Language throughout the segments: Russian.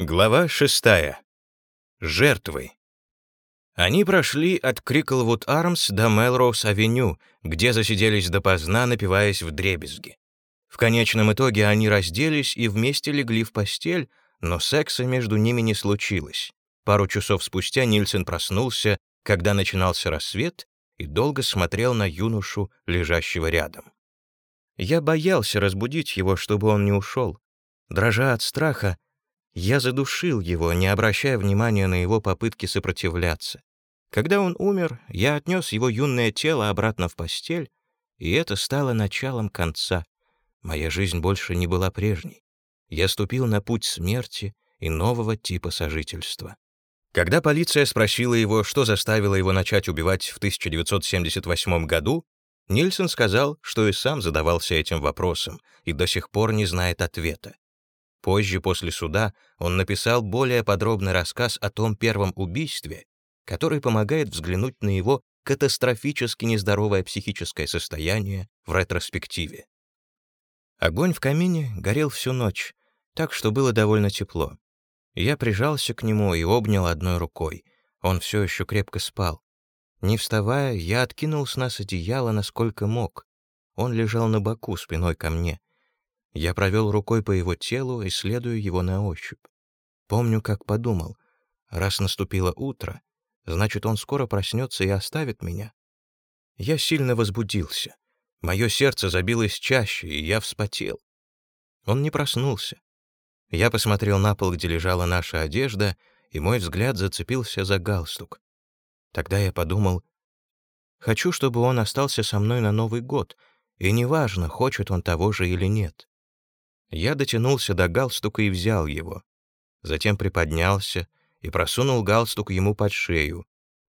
Глава шестая. Жертвы. Они прошли от Криклвуд Армс до Мелроуз-авеню, где засиделись допоздна, напиваясь в дребезги. В конечном итоге они разделись и вместе легли в постель, но секса между ними не случилось. Пару часов спустя Нильсон проснулся, когда начинался рассвет, и долго смотрел на юношу, лежащего рядом. Я боялся разбудить его, чтобы он не ушел. Дрожа от страха, я задушил его, не обращая внимания на его попытки сопротивляться. Когда он умер, я отнес его юное тело обратно в постель, и это стало началом конца. Моя жизнь больше не была прежней. Я ступил на путь смерти и нового типа сожительства. Когда полиция спросила его, что заставило его начать убивать в 1978 году, Нильсон сказал, что и сам задавался этим вопросом и до сих пор не знает ответа. Позже, после суда, он написал более подробный рассказ о том первом убийстве, который помогает взглянуть на его катастрофически нездоровое психическое состояние в ретроспективе. Огонь в камине горел всю ночь, так что было довольно тепло. Я прижался к нему и обнял одной рукой. Он все еще крепко спал. Не вставая, я откинул с нас одеяло, насколько мог. Он лежал на боку, спиной ко мне. Я провел рукой по его телу, исследуя его на ощупь. Помню, как подумал, раз наступило утро, значит, он скоро проснется и оставит меня. Я сильно возбудился. Мое сердце забилось чаще, и я вспотел. Он не проснулся. Я посмотрел на пол, где лежала наша одежда, и мой взгляд зацепился за галстук. Тогда я подумал, хочу, чтобы он остался со мной на Новый год, и неважно, хочет он того же или нет. Я дотянулся до галстука и взял его. Затем приподнялся и просунул галстук ему под шею,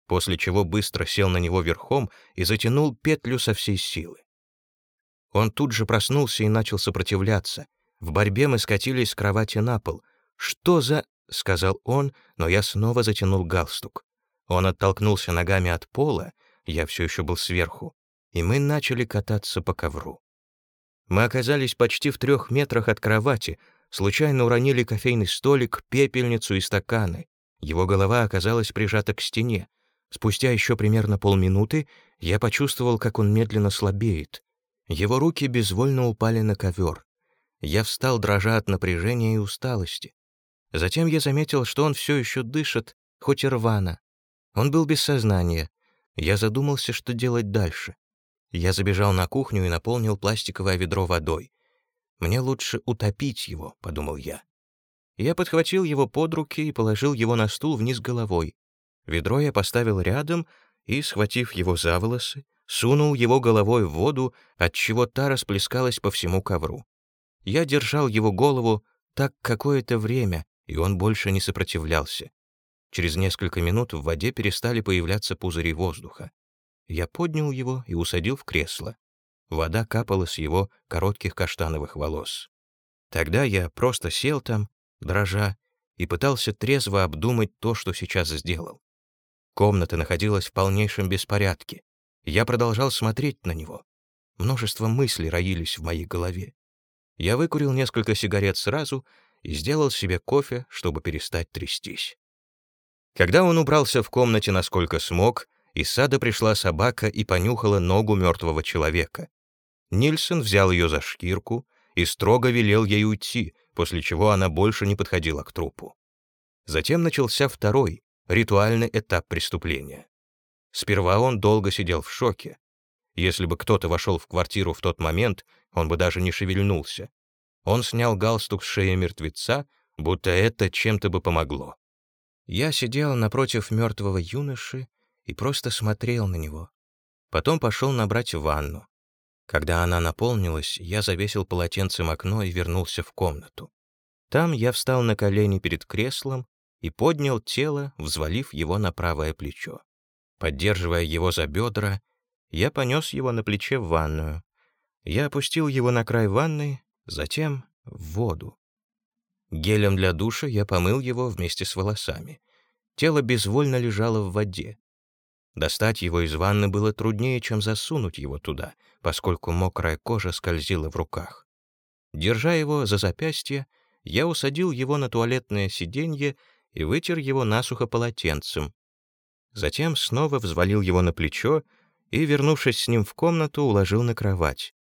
после чего быстро сел на него верхом и затянул петлю со всей силы. Он тут же проснулся и начал сопротивляться. В борьбе мы скатились с кровати на пол. «Что за...» — сказал он, но я снова затянул галстук. Он оттолкнулся ногами от пола, я все еще был сверху, и мы начали кататься по ковру. Мы оказались почти в трех метрах от кровати, случайно уронили кофейный столик, пепельницу и стаканы. Его голова оказалась прижата к стене. Спустя еще примерно полминуты я почувствовал, как он медленно слабеет. Его руки безвольно упали на ковер. Я встал, дрожа от напряжения и усталости. Затем я заметил, что он все еще дышит, хоть и рвано. Он был без сознания. Я задумался, что делать дальше. Я забежал на кухню и наполнил пластиковое ведро водой. «Мне лучше утопить его», — подумал я. Я подхватил его под руки и положил его на стул вниз головой. Ведро я поставил рядом и, схватив его за волосы, сунул его головой в воду, отчего та расплескалась по всему ковру. Я держал его голову так какое-то время, и он больше не сопротивлялся. Через несколько минут в воде перестали появляться пузыри воздуха. Я поднял его и усадил в кресло. Вода капала с его коротких каштановых волос. Тогда я просто сел там, дрожа, и пытался трезво обдумать то, что сейчас сделал. Комната находилась в полнейшем беспорядке. Я продолжал смотреть на него. Множество мыслей роились в моей голове. Я выкурил несколько сигарет сразу и сделал себе кофе, чтобы перестать трястись. Когда он убрался в комнате насколько смог, из сада пришла собака и понюхала ногу мертвого человека. Нильсон взял ее за шкирку и строго велел ей уйти, после чего она больше не подходила к трупу. Затем начался второй, ритуальный этап преступления. Сперва он долго сидел в шоке. Если бы кто-то вошел в квартиру в тот момент, он бы даже не шевельнулся. Он снял галстук с шеи мертвеца, будто это чем-то бы помогло. Я сидел напротив мертвого юноши и просто смотрел на него. Потом пошел набрать ванну. Когда она наполнилась, я завесил полотенцем окно и вернулся в комнату. Там я встал на колени перед креслом и поднял тело, взвалив его на правое плечо. Поддерживая его за бедра, я понес его на плече в ванную. Я опустил его на край ванны, затем в воду. Гелем для душа я помыл его вместе с волосами. Тело безвольно лежало в воде. Достать его из ванны было труднее, чем засунуть его туда, поскольку мокрая кожа скользила в руках. Держа его за запястье, Я усадил его на туалетное сиденье и вытер его насухо полотенцем. Затем снова взвалил его на плечо и, вернувшись с ним в комнату, уложил на кровать.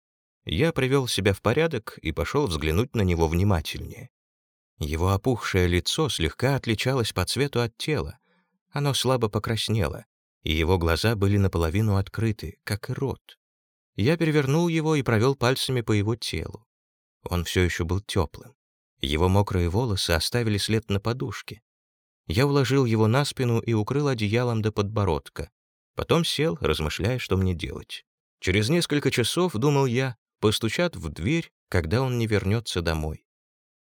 Я привел себя в порядок и пошел взглянуть на него внимательнее. Его опухшее лицо слегка отличалось по цвету от тела. Оно слабо покраснело, и его глаза были наполовину открыты, как и рот. Я перевернул его и провел пальцами по его телу. Он все еще был теплым. Его мокрые волосы оставили след на подушке. Я уложил его на спину и укрыл одеялом до подбородка. Потом сел, размышляя, что мне делать. Через несколько часов, думал я, постучат в дверь, когда он не вернется домой.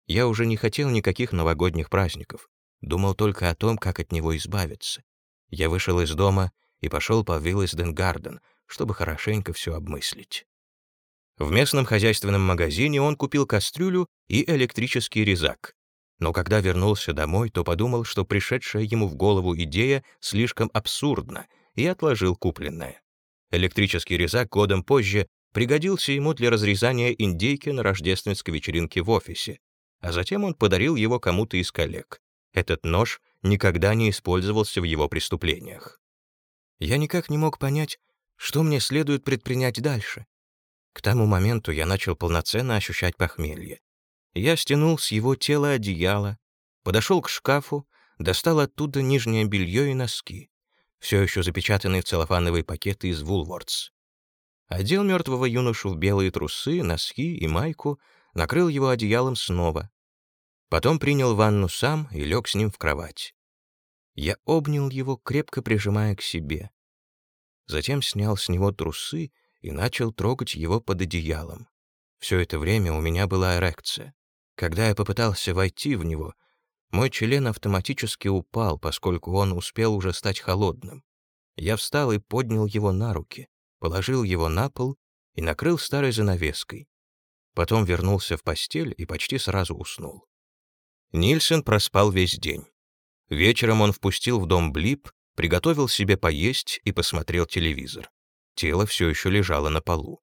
Я уже не хотел никаких новогодних праздников, думал только о том, как от него избавиться. Я вышел из дома и пошел по Виллисден-Гарден, чтобы хорошенько все обмыслить. В местном хозяйственном магазине он купил кастрюлю и электрический резак. Но когда вернулся домой, то подумал, что пришедшая ему в голову идея слишком абсурдна, и отложил купленное. Электрический резак годом позже пригодился ему для разрезания индейки на рождественской вечеринке в офисе, а затем он подарил его кому-то из коллег. Этот нож никогда не использовался в его преступлениях. Я никак не мог понять, что мне следует предпринять дальше. К тому моменту я начал полноценно ощущать похмелье. Я стянул с его тела одеяло, подошел к шкафу, достал оттуда нижнее белье и носки, все еще запечатанные в целлофановые пакеты из Вулвардс. Одел мертвого юношу в белые трусы, носки и майку, накрыл его одеялом снова. Потом принял ванну сам и лег с ним в кровать. Я обнял его, крепко прижимая к себе. Затем снял с него трусы и начал трогать его под одеялом. Все это время у меня была эрекция. Когда я попытался войти в него, мой член автоматически упал, поскольку он успел уже стать холодным. Я встал и поднял его на руки, положил его на пол и накрыл старой занавеской. Потом вернулся в постель и почти сразу уснул. Нильсон проспал весь день. Вечером он впустил в дом Блип, приготовил себе поесть и посмотрел телевизор. Тело все еще лежало на полу.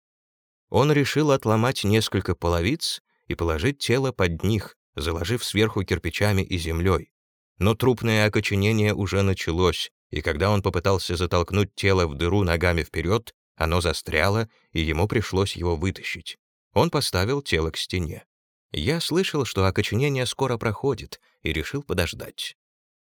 Он решил отломать несколько половиц и положить тело под них, заложив сверху кирпичами и землей. Но трупное окоченение уже началось, и когда он попытался затолкнуть тело в дыру ногами вперед, оно застряло, и ему пришлось его вытащить. Он поставил тело к стене. Я слышал, что окоченение скоро проходит, и решил подождать.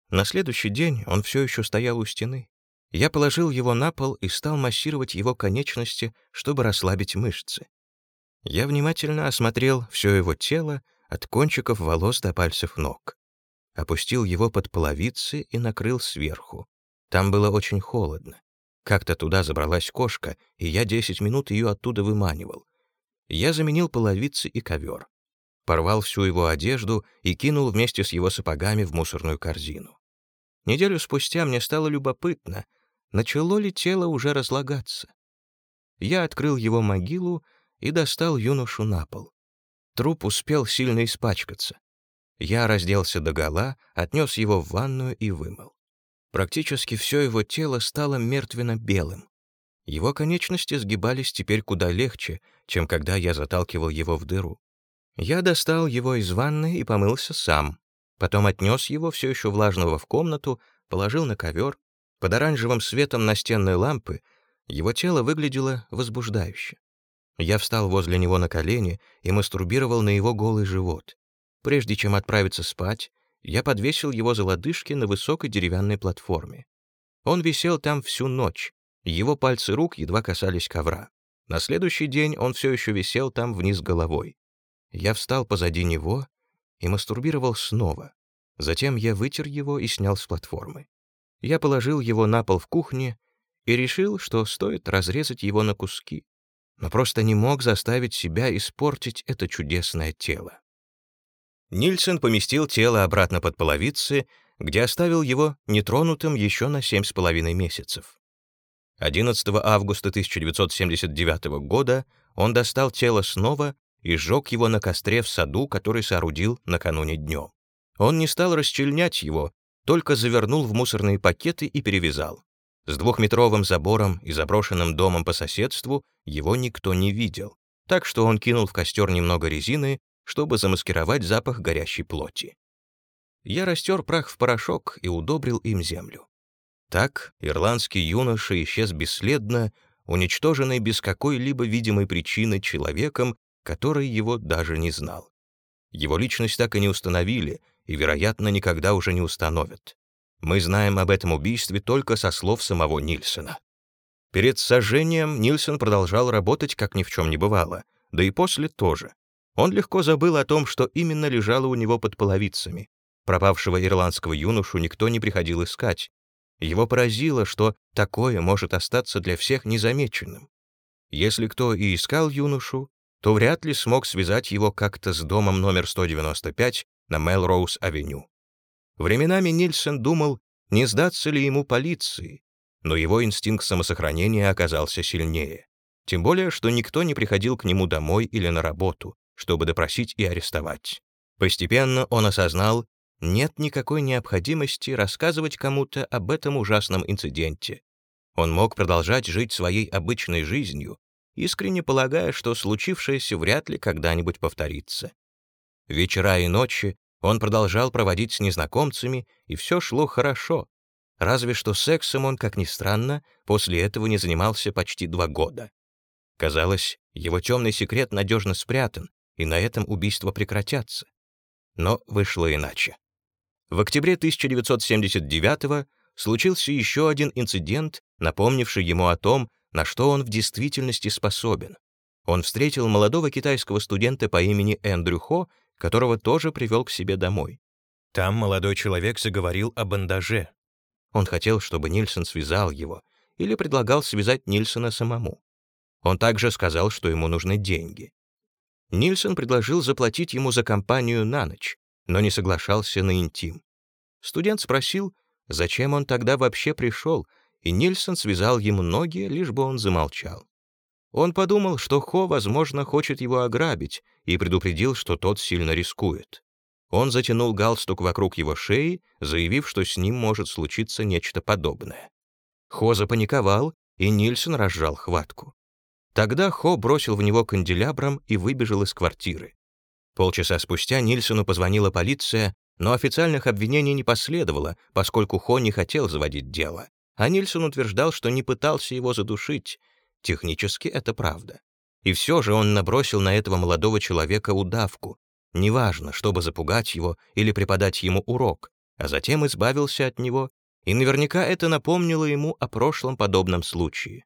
На следующий день он все еще стоял у стены. Я положил его на пол и стал массировать его конечности, чтобы расслабить мышцы. Я внимательно осмотрел все его тело, от кончиков волос до пальцев ног. Опустил его под половицы и накрыл сверху. Там было очень холодно. Как-то туда забралась кошка, и я 10 минут ее оттуда выманивал. Я заменил половицы и ковер. Порвал всю его одежду и кинул вместе с его сапогами в мусорную корзину. Неделю спустя мне стало любопытно, начало ли тело уже разлагаться. Я открыл его могилу и достал юношу на пол. Труп успел сильно испачкаться. Я разделся догола, отнес его в ванную и вымыл. Практически все его тело стало мертвенно-белым. Его конечности сгибались теперь куда легче, чем когда я заталкивал его в дыру. Я достал его из ванны и помылся сам. Потом отнес его, все еще влажного, в комнату, положил на ковер, под оранжевым светом настенной лампы его тело выглядело возбуждающе. Я встал возле него на колени и мастурбировал на его голый живот. Прежде чем отправиться спать, я подвесил его за лодыжки на высокой деревянной платформе. Он висел там всю ночь, его пальцы рук едва касались ковра. На следующий день он все еще висел там вниз головой. Я встал позади него и мастурбировал снова. Затем я вытер его и снял с платформы. Я положил его на пол в кухне и решил, что стоит разрезать его на куски, но просто не мог заставить себя испортить это чудесное тело. Нильсон поместил тело обратно под половицы, где оставил его нетронутым еще на семь с половиной месяцев. 11 августа 1979 года он достал тело снова и сжег его на костре в саду, который соорудил накануне днем. Он не стал расчленять его, только завернул в мусорные пакеты и перевязал. С двухметровым забором и заброшенным домом по соседству его никто не видел, так что он кинул в костер немного резины чтобы замаскировать запах горящей плоти. Я растер прах в порошок и удобрил им землю. Так ирландский юноша исчез бесследно, уничтоженный без какой-либо видимой причины человеком, который его даже не знал. Его личность так и не установили, и, вероятно, никогда уже не установят. Мы знаем об этом убийстве только со слов самого Нильсона. Перед сожжением Нильсон продолжал работать, как ни в чем не бывало, да и после тоже. Он легко забыл о том, что именно лежало у него под половицами. Пропавшего ирландского юношу никто не приходил искать. Его поразило, что такое может остаться для всех незамеченным. Если кто и искал юношу, то вряд ли смог связать его как-то с домом номер 195 на Мелроуз-авеню. Временами Нильсон думал, не сдаться ли ему полиции, но его инстинкт самосохранения оказался сильнее. Тем более, что никто не приходил к нему домой или на работу, чтобы допросить и арестовать. Постепенно он осознал, нет никакой необходимости рассказывать кому-то об этом ужасном инциденте. Он мог продолжать жить своей обычной жизнью, искренне полагая, что случившееся вряд ли когда-нибудь повторится. Вечера и ночи он продолжал проводить с незнакомцами, и все шло хорошо. Разве что сексом он, как ни странно, после этого не занимался почти два года. Казалось, его темный секрет надежно спрятан, и на этом убийства прекратятся. Но вышло иначе. В октябре 1979 случился еще один инцидент, напомнивший ему о том, на что он в действительности способен. Он встретил молодого китайского студента по имени Эндрю Хо, которого тоже привел к себе домой. Там молодой человек заговорил о бандаже. Он хотел, чтобы Нильсон связал его, или предлагал связать Нильсона самому. Он также сказал, что ему нужны деньги. Нильсон предложил заплатить ему за компанию на ночь, но не соглашался на интим. Студент спросил, зачем он тогда вообще пришел, и Нильсон связал ему ноги, лишь бы он замолчал. Он подумал, что Хо, возможно, хочет его ограбить, и предупредил, что тот сильно рискует. Он затянул галстук вокруг его шеи, заявив, что с ним может случиться нечто подобное. Хо запаниковал, и Нильсон разжал хватку. Тогда Хо бросил в него канделябром и выбежал из квартиры. Полчаса спустя Нильсону позвонила полиция, но официальных обвинений не последовало, поскольку Хо не хотел заводить дело. А Нильсон утверждал, что не пытался его задушить, Технически это правда. И все же он набросил на этого молодого человека удавку, неважно, чтобы запугать его или преподать ему урок, а затем избавился от него, и наверняка это напомнило ему о прошлом подобном случае.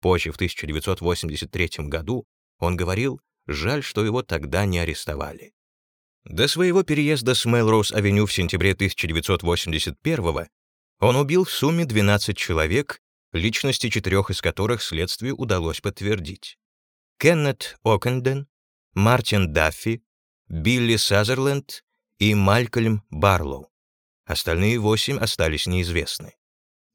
Позже, в 1983 году, он говорил, жаль, что его тогда не арестовали. До своего переезда с Мелроуз-авеню в сентябре 1981 он убил в сумме 12 человек личности четырех из которых следствию удалось подтвердить. Кеннет Окенден, Мартин Даффи, Билли Сазерленд и Малькольм Барлоу. Остальные восемь остались неизвестны.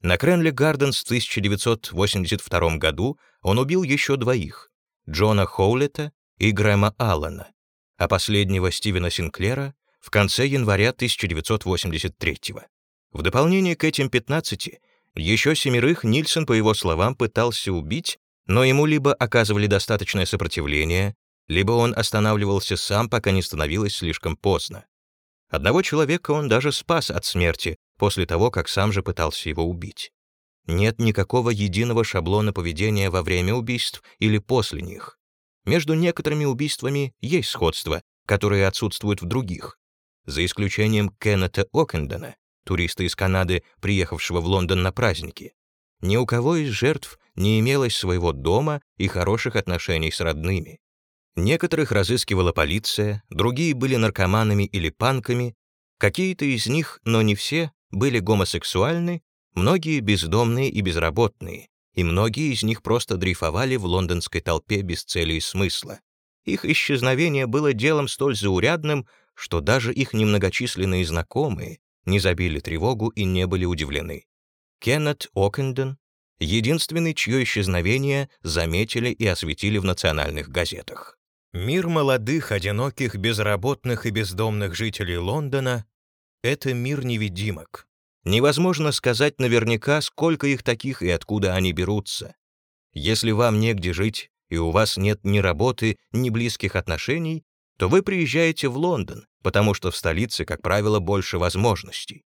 На Кренли Гарденс в 1982 году он убил еще двоих — Джона Хоулета и Грэма Аллана, а последнего Стивена Синклера в конце января 1983 В дополнение к этим 15 еще семерых Нильсон, по его словам, пытался убить, но ему либо оказывали достаточное сопротивление, либо он останавливался сам, пока не становилось слишком поздно. Одного человека он даже спас от смерти после того, как сам же пытался его убить. Нет никакого единого шаблона поведения во время убийств или после них. Между некоторыми убийствами есть сходство, которые отсутствуют в других. За исключением Кеннета Окендена, туриста из Канады, приехавшего в Лондон на праздники. Ни у кого из жертв не имелось своего дома и хороших отношений с родными. Некоторых разыскивала полиция, другие были наркоманами или панками, какие-то из них, но не все, были гомосексуальны, многие бездомные и безработные, и многие из них просто дрейфовали в лондонской толпе без цели и смысла. Их исчезновение было делом столь заурядным, что даже их немногочисленные знакомые не забили тревогу и не были удивлены. Кеннет Окенден — единственный, чье исчезновение заметили и осветили в национальных газетах. Мир молодых, одиноких, безработных и бездомных жителей Лондона — это мир невидимок. Невозможно сказать наверняка, сколько их таких и откуда они берутся. Если вам негде жить, и у вас нет ни работы, ни близких отношений, то вы приезжаете в Лондон, потому что в столице, как правило, больше возможностей.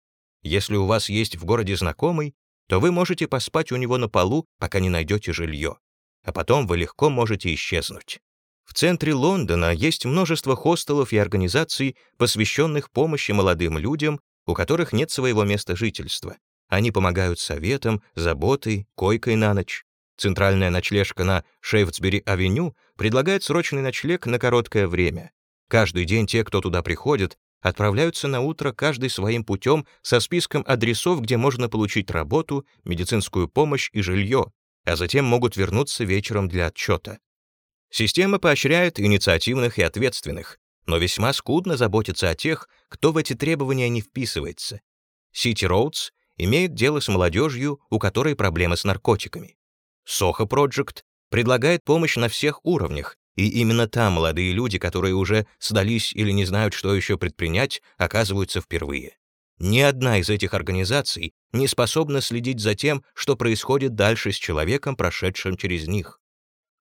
Если у вас есть в городе знакомый, то вы можете поспать у него на полу, пока не найдете жилье. А потом вы легко можете исчезнуть. В центре Лондона есть множество хостелов и организаций, посвященных помощи молодым людям, у которых нет своего места жительства. Они помогают советом, заботой, койкой на ночь. Центральная ночлежка на Шейфтсбери-авеню предлагает срочный ночлег на короткое время. Каждый день те, кто туда приходит, отправляются на утро каждый своим путем со списком адресов, где можно получить работу, медицинскую помощь и жилье, а затем могут вернуться вечером для отчета. Система поощряет инициативных и ответственных, но весьма скудно заботится о тех, кто в эти требования не вписывается. City Roads имеет дело с молодежью, у которой проблемы с наркотиками. Soho Project предлагает помощь на всех уровнях, и именно там молодые люди, которые уже сдались или не знают, что еще предпринять, оказываются впервые. Ни одна из этих организаций не способна следить за тем, что происходит дальше с человеком, прошедшим через них.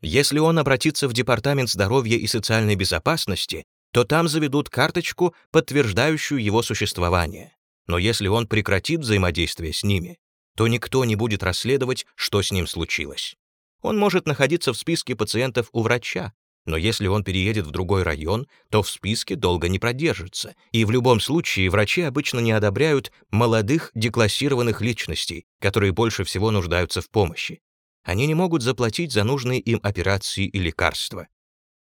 Если он обратится в Департамент здоровья и социальной безопасности, то там заведут карточку, подтверждающую его существование. Но если он прекратит взаимодействие с ними, то никто не будет расследовать, что с ним случилось. Он может находиться в списке пациентов у врача, но если он переедет в другой район, то в списке долго не продержится, и в любом случае врачи обычно не одобряют молодых деклассированных личностей, которые больше всего нуждаются в помощи. Они не могут заплатить за нужные им операции и лекарства.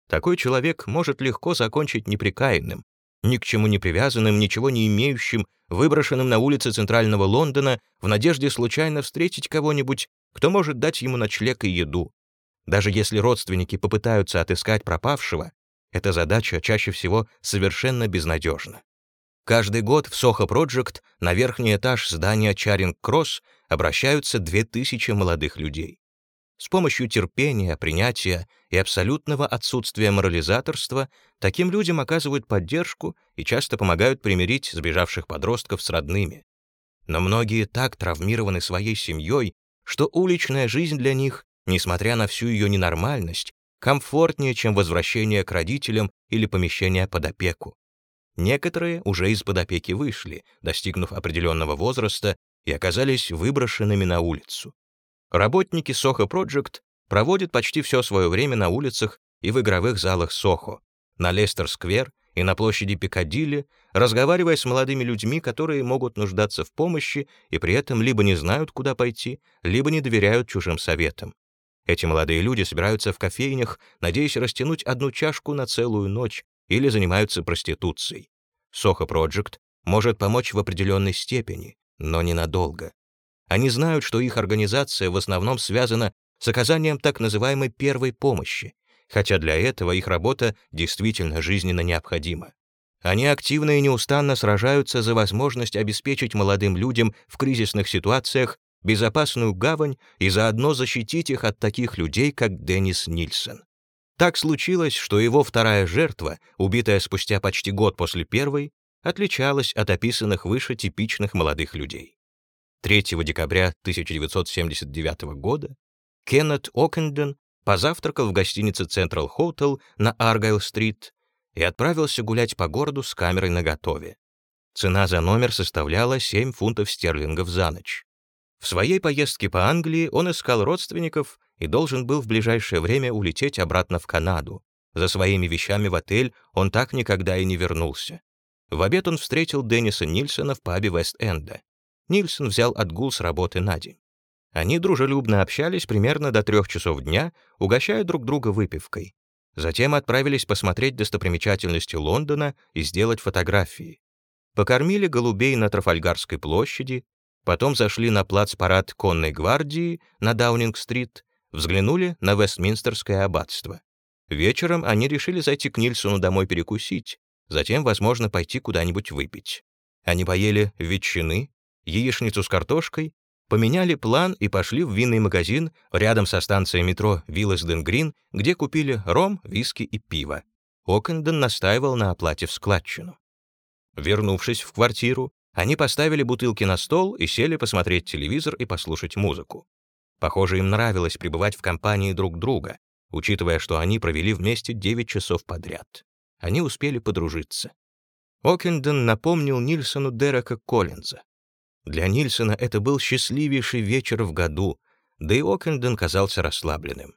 Такой человек может легко закончить неприкаянным, ни к чему не привязанным, ничего не имеющим, выброшенным на улице центрального Лондона в надежде случайно встретить кого-нибудь, кто может дать ему ночлег и еду. Даже если родственники попытаются отыскать пропавшего, эта задача чаще всего совершенно безнадежна. Каждый год в Soho Project на верхний этаж здания Чаринг-Кросс обращаются 2000 молодых людей. С помощью терпения, принятия и абсолютного отсутствия морализаторства таким людям оказывают поддержку и часто помогают примирить сбежавших подростков с родными. Но многие так травмированы своей семьей, что уличная жизнь для них несмотря на всю ее ненормальность, комфортнее, чем возвращение к родителям или помещение под опеку. Некоторые уже из-под опеки вышли, достигнув определенного возраста, и оказались выброшенными на улицу. Работники Soho Project проводят почти все свое время на улицах и в игровых залах Сохо, на Лестер-сквер и на площади Пикадилли, разговаривая с молодыми людьми, которые могут нуждаться в помощи и при этом либо не знают, куда пойти, либо не доверяют чужим советам. Эти молодые люди собираются в кофейнях, надеясь растянуть одну чашку на целую ночь, или занимаются проституцией. Soho Project может помочь в определенной степени, но ненадолго. Они знают, что их организация в основном связана с оказанием так называемой первой помощи, хотя для этого их работа действительно жизненно необходима. Они активно и неустанно сражаются за возможность обеспечить молодым людям в кризисных ситуациях безопасную гавань и заодно защитить их от таких людей, как Деннис Нильсон. Так случилось, что его вторая жертва, убитая спустя почти год после первой, отличалась от описанных выше типичных молодых людей. 3 декабря 1979 года Кеннет Окенден позавтракал в гостинице Central Hotel на Аргайл-стрит и отправился гулять по городу с камерой наготове. Цена за номер составляла 7 фунтов стерлингов за ночь. В своей поездке по Англии он искал родственников и должен был в ближайшее время улететь обратно в Канаду. За своими вещами в отель он так никогда и не вернулся. В обед он встретил Денниса Нильсона в пабе Вест-Энда. Нильсон взял отгул с работы на день. Они дружелюбно общались примерно до трех часов дня, угощая друг друга выпивкой. Затем отправились посмотреть достопримечательности Лондона и сделать фотографии. Покормили голубей на Трафальгарской площади, Потом зашли на плац-парад конной гвардии на Даунинг-стрит, взглянули на Вестминстерское аббатство. Вечером они решили зайти к Нильсону домой перекусить, затем, возможно, пойти куда-нибудь выпить. Они поели ветчины, яичницу с картошкой, поменяли план и пошли в винный магазин рядом со станцией метро Виллесден Грин, где купили ром, виски и пиво. Окенден настаивал на оплате в складчину. Вернувшись в квартиру, они поставили бутылки на стол и сели посмотреть телевизор и послушать музыку. Похоже, им нравилось пребывать в компании друг друга, учитывая, что они провели вместе 9 часов подряд. они успели подружиться. Окенден напомнил Нильсону Дерека Коллинза. Для Нильсона это был счастливейший вечер в году, да и Окенден казался расслабленным.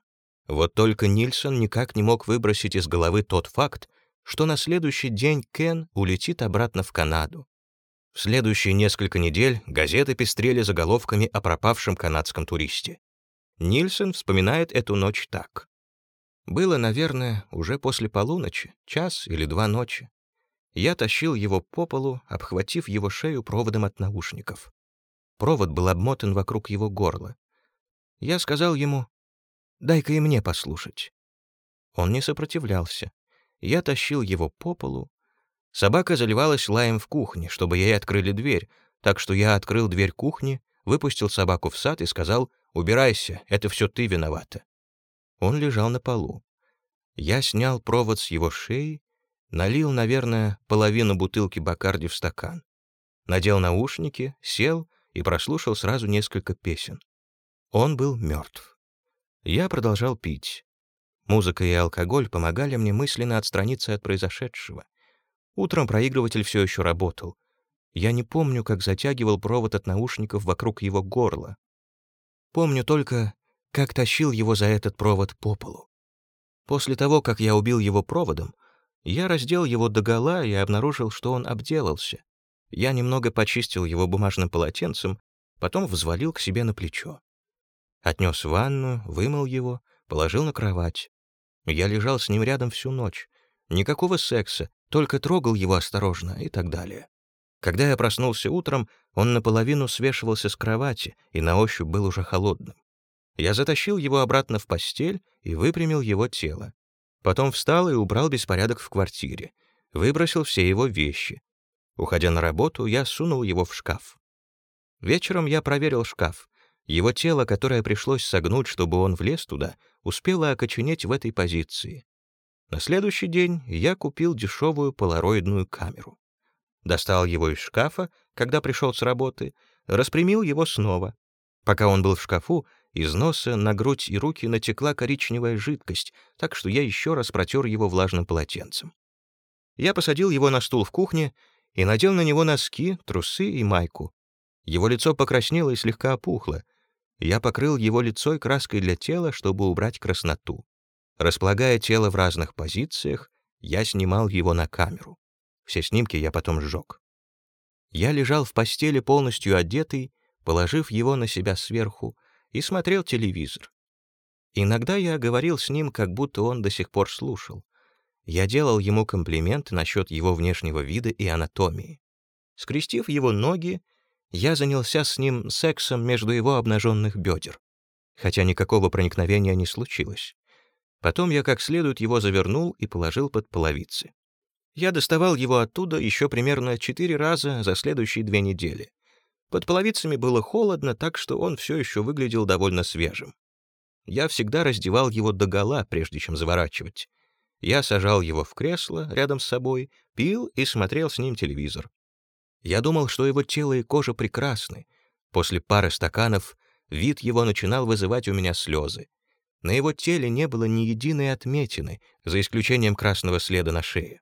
Вот только Нильсон никак не мог выбросить из головы тот факт, что на следующий день Кен улетит обратно в Канаду. В следующие несколько недель газеты пестрели заголовками о пропавшем канадском туристе. Нильсон вспоминает эту ночь так. Было, наверное, уже после полуночи, час или два ночи. Я тащил его по полу, обхватив его шею проводом от наушников. Провод был обмотан вокруг его горла. Я сказал ему, «Дай-ка и мне послушать». Он не сопротивлялся. Я тащил его по полу. Собака заливалась лаем в кухне, чтобы ей открыли дверь, так что я открыл дверь кухни, выпустил собаку в сад и сказал, «Убирайся, это все ты виновата». Он лежал на полу. Я снял провод с его шеи Налил, наверное, половину бутылки Бакарди в стакан. Надел наушники, сел и прослушал сразу несколько песен. Он был мертв. Я продолжал пить. Музыка и алкоголь помогали мне мысленно отстраниться от произошедшего. Утром проигрыватель все еще работал. Я не помню, как затягивал провод от наушников вокруг его горла. Помню только, как тащил его за этот провод по полу. После того, как я убил его проводом, я раздел его догола и обнаружил, что он обделался. Я немного почистил его бумажным полотенцем, потом взвалил к себе на плечо. Отнес в ванную, вымыл его, положил на кровать. Я лежал с ним рядом всю ночь. Никакого секса, только трогал его осторожно и так далее. Когда я проснулся утром, он наполовину свешивался с кровати и на ощупь был уже холодным. Я затащил его обратно в постель и выпрямил его тело. Потом встал и убрал беспорядок в квартире. Выбросил все его вещи. Уходя на работу, я сунул его в шкаф. Вечером я проверил шкаф. Его тело, которое пришлось согнуть, чтобы он влез туда, успело окоченеть в этой позиции. На следующий день я купил дешевую полароидную камеру. Достал его из шкафа, когда пришел с работы, распрямил его снова. Пока он был в шкафу, из носа на грудь и руки натекла коричневая жидкость, так что я еще раз протер его влажным полотенцем. Я посадил его на стул в кухне и надел на него носки, трусы и майку. Его лицо покраснело и слегка опухло. Я покрыл его лицо краской для тела, чтобы убрать красноту. Располагая тело в разных позициях, я снимал его на камеру. Все снимки я потом сжег. Я лежал в постели полностью одетый, положив его на себя сверху, и смотрел телевизор. Иногда я говорил с ним, как будто он до сих пор слушал. Я делал ему комплименты насчет его внешнего вида и анатомии. Скрестив его ноги, я занялся с ним сексом между его обнаженных бедер, хотя никакого проникновения не случилось. Потом я как следует его завернул и положил под половицы. Я доставал его оттуда еще примерно четыре раза за следующие две недели. Под половицами было холодно, так что он все еще выглядел довольно свежим. Я всегда раздевал его догола, прежде чем заворачивать. Я сажал его в кресло рядом с собой, пил и смотрел с ним телевизор. Я думал, что его тело и кожа прекрасны. После пары стаканов вид его начинал вызывать у меня слезы. На его теле не было ни единой отметины, за исключением красного следа на шее.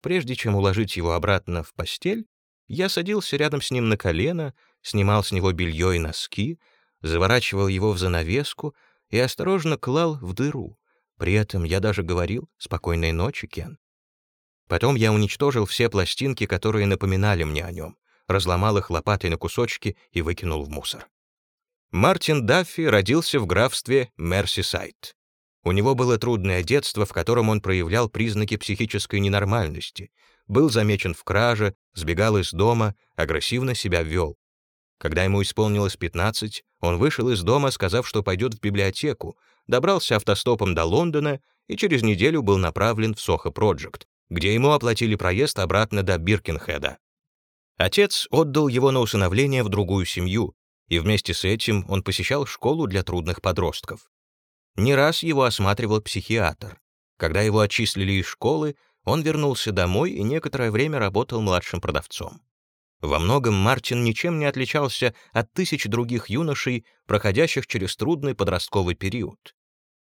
Прежде чем уложить его обратно в постель, я садился рядом с ним на колено, снимал с него белье и носки, заворачивал его в занавеску и осторожно клал в дыру. При этом я даже говорил «Спокойной ночи, Кен». Потом я уничтожил все пластинки, которые напоминали мне о нем, разломал их лопатой на кусочки и выкинул в мусор. Мартин Даффи родился в графстве Мерсисайд. У него было трудное детство, в котором он проявлял признаки психической ненормальности — был замечен в краже, сбегал из дома, агрессивно себя вел. Когда ему исполнилось 15, он вышел из дома, сказав, что пойдет в библиотеку, добрался автостопом до Лондона и через неделю был направлен в Сохо Проджект, где ему оплатили проезд обратно до Биркинхеда. Отец отдал его на усыновление в другую семью, и вместе с этим он посещал школу для трудных подростков. Не раз его осматривал психиатр. Когда его отчислили из школы, он вернулся домой и некоторое время работал младшим продавцом. Во многом Мартин ничем не отличался от тысяч других юношей, проходящих через трудный подростковый период.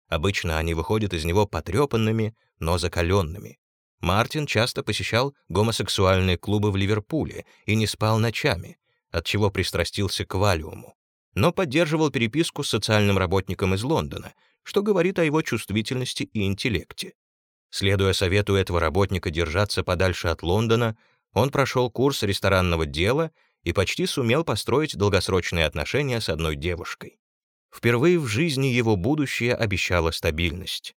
Обычно они выходят из него потрепанными, но закаленными. Мартин часто посещал гомосексуальные клубы в Ливерпуле и не спал ночами, отчего пристрастился к валиуму, но поддерживал переписку с социальным работником из Лондона, что говорит о его чувствительности и интеллекте. Следуя совету этого работника держаться подальше от Лондона, он прошел курс ресторанного дела и почти сумел построить долгосрочные отношения с одной девушкой. Впервые в жизни его будущее обещало стабильность.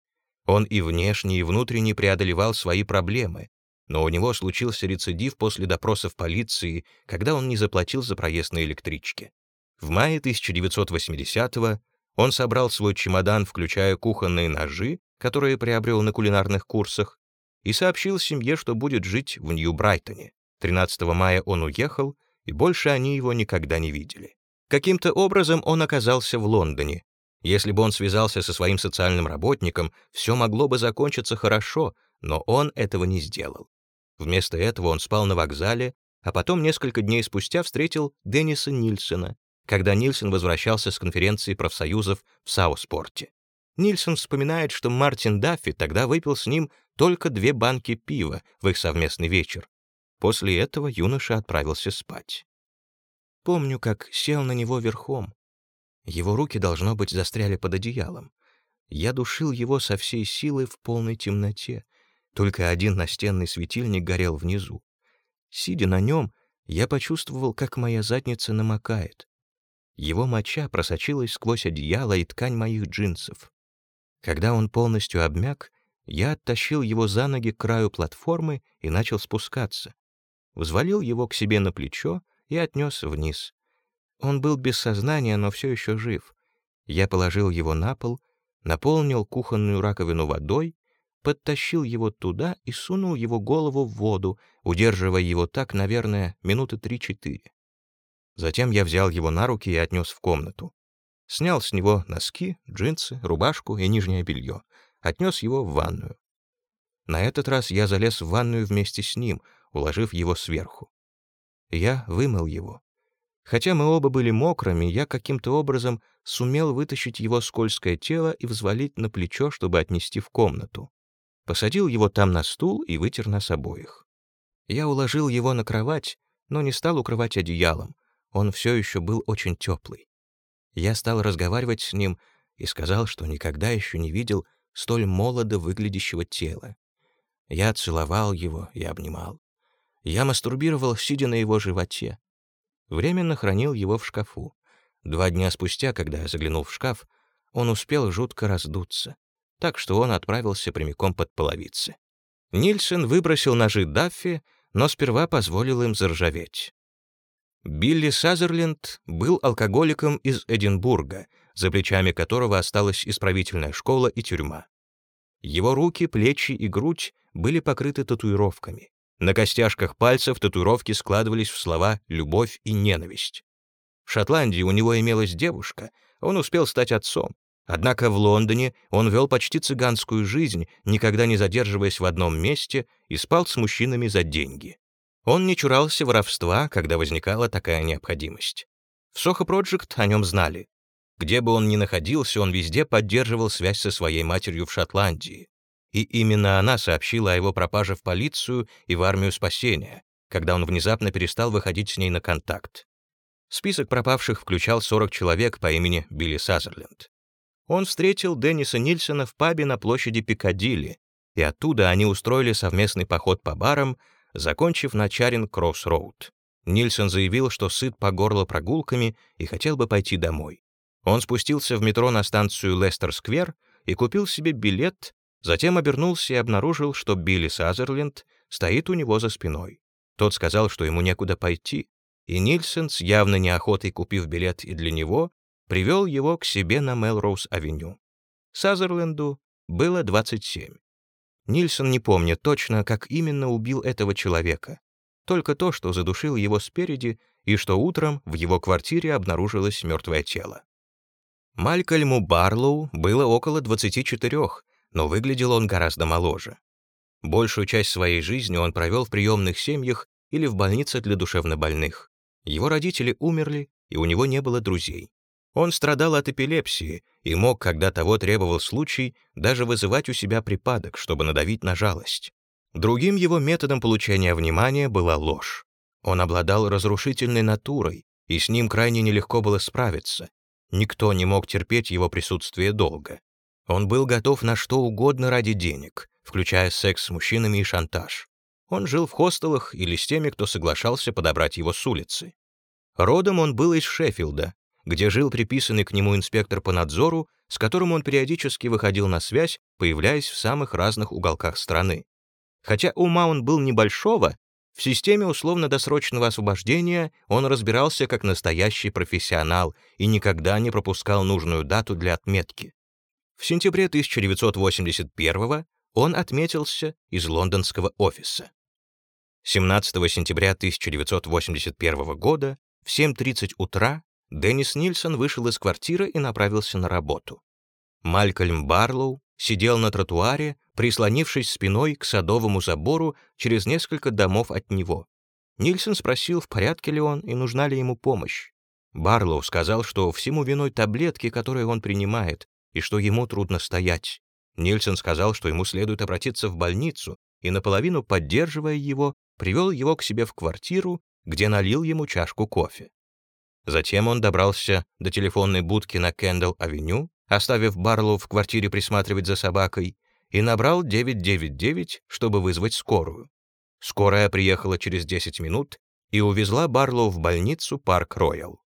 Он и внешне, и внутренне преодолевал свои проблемы, но у него случился рецидив после допроса в полиции, когда он не заплатил за проезд на электричке. В мае 1980-го он собрал свой чемодан, включая кухонные ножи, которые приобрел на кулинарных курсах, и сообщил семье, что будет жить в Нью-Брайтоне. 13 мая он уехал, и больше они его никогда не видели. Каким-то образом он оказался в Лондоне, если бы он связался со своим социальным работником, все могло бы закончиться хорошо, но он этого не сделал. Вместо этого он спал на вокзале, а потом несколько дней спустя встретил Денниса Нильсона, когда Нильсон возвращался с конференции профсоюзов в Сауспорте. Нильсон вспоминает, что Мартин Даффи тогда выпил с ним только две банки пива в их совместный вечер. После этого юноша отправился спать. Помню, как сел на него верхом. Его руки, должно быть, застряли под одеялом. Я душил его со всей силы в полной темноте. Только один настенный светильник горел внизу. Сидя на нем, я почувствовал, как моя задница намокает. Его моча просочилась сквозь одеяло и ткань моих джинсов. Когда он полностью обмяк, я оттащил его за ноги к краю платформы и начал спускаться. Взвалил его к себе на плечо и отнес вниз. Он был без сознания, но все еще жив. Я положил его на пол, наполнил кухонную раковину водой, подтащил его туда и сунул его голову в воду, удерживая его так, наверное, минуты три-четыре. Затем я взял его на руки и отнес в комнату. Снял с него носки, джинсы, рубашку и нижнее белье. Отнес его в ванную. На этот раз я залез в ванную вместе с ним, уложив его сверху. Я вымыл его. Хотя мы оба были мокрыми, я каким-то образом сумел вытащить его скользкое тело и взвалить на плечо, чтобы отнести в комнату. Посадил его там на стул и вытер нас обоих. Я уложил его на кровать, но не стал укрывать одеялом. Он все еще был очень теплый. Я стал разговаривать с ним и сказал, что никогда еще не видел столь молодо выглядящего тела. Я целовал его и обнимал. Я мастурбировал, сидя на его животе временно хранил его в шкафу. Два дня спустя, когда я заглянул в шкаф, он успел жутко раздуться, так что он отправился прямиком под половицы. Нильсон выбросил ножи Даффи, но сперва позволил им заржаветь. Билли Сазерленд был алкоголиком из Эдинбурга, за плечами которого осталась исправительная школа и тюрьма. Его руки, плечи и грудь были покрыты татуировками. На костяшках пальцев татуировки складывались в слова «любовь» и «ненависть». В Шотландии у него имелась девушка, он успел стать отцом. Однако в Лондоне он вел почти цыганскую жизнь, никогда не задерживаясь в одном месте и спал с мужчинами за деньги. Он не чурался воровства, когда возникала такая необходимость. В Сохо Проджект о нем знали. Где бы он ни находился, он везде поддерживал связь со своей матерью в Шотландии и именно она сообщила о его пропаже в полицию и в армию спасения, когда он внезапно перестал выходить с ней на контакт. Список пропавших включал 40 человек по имени Билли Сазерленд. Он встретил Денниса Нильсона в пабе на площади Пикадилли, и оттуда они устроили совместный поход по барам, закончив на Чаринг-Кросс-Роуд. Нильсон заявил, что сыт по горло прогулками и хотел бы пойти домой. Он спустился в метро на станцию Лестер-сквер и купил себе билет Затем обернулся и обнаружил, что Билли Сазерленд стоит у него за спиной. Тот сказал, что ему некуда пойти, и Нильсон, с явно неохотой купив билет и для него, привел его к себе на Мелроуз-авеню. Сазерленду было 27. Нильсон не помнит точно, как именно убил этого человека. Только то, что задушил его спереди, и что утром в его квартире обнаружилось мертвое тело. Малькольму Барлоу было около 24, но выглядел он гораздо моложе. Большую часть своей жизни он провел в приемных семьях или в больнице для душевнобольных. Его родители умерли, и у него не было друзей. Он страдал от эпилепсии и мог, когда того требовал случай, даже вызывать у себя припадок, чтобы надавить на жалость. Другим его методом получения внимания была ложь. Он обладал разрушительной натурой, и с ним крайне нелегко было справиться. Никто не мог терпеть его присутствие долго. Он был готов на что угодно ради денег, включая секс с мужчинами и шантаж. Он жил в хостелах или с теми, кто соглашался подобрать его с улицы. Родом он был из Шеффилда, где жил приписанный к нему инспектор по надзору, с которым он периодически выходил на связь, появляясь в самых разных уголках страны. Хотя ума он был небольшого, в системе условно-досрочного освобождения он разбирался как настоящий профессионал и никогда не пропускал нужную дату для отметки. В сентябре 1981 он отметился из лондонского офиса. 17 сентября 1981 года в 7.30 утра Деннис Нильсон вышел из квартиры и направился на работу. Малькольм Барлоу сидел на тротуаре, прислонившись спиной к садовому забору через несколько домов от него. Нильсон спросил, в порядке ли он и нужна ли ему помощь. Барлоу сказал, что всему виной таблетки, которые он принимает, и что ему трудно стоять. Нильсон сказал, что ему следует обратиться в больницу, и наполовину поддерживая его, привел его к себе в квартиру, где налил ему чашку кофе. Затем он добрался до телефонной будки на Кендалл-авеню, оставив Барлоу в квартире присматривать за собакой, и набрал 999, чтобы вызвать скорую. Скорая приехала через 10 минут и увезла Барлоу в больницу Парк Роял.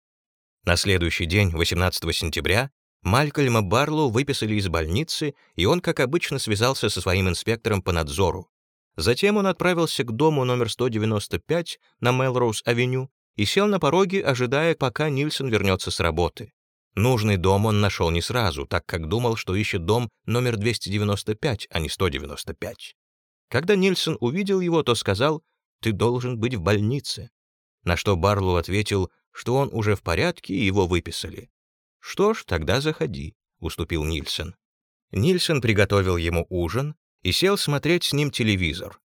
На следующий день, 18 сентября, Малькольма Барлоу выписали из больницы, и он, как обычно, связался со своим инспектором по надзору. Затем он отправился к дому номер 195 на Мелроуз-авеню и сел на пороге, ожидая, пока Нильсон вернется с работы. Нужный дом он нашел не сразу, так как думал, что ищет дом номер 295, а не 195. Когда Нильсон увидел его, то сказал, «Ты должен быть в больнице». На что Барлоу ответил, что он уже в порядке и его выписали. «Что ж, тогда заходи», — уступил Нильсон. Нильсон приготовил ему ужин и сел смотреть с ним телевизор.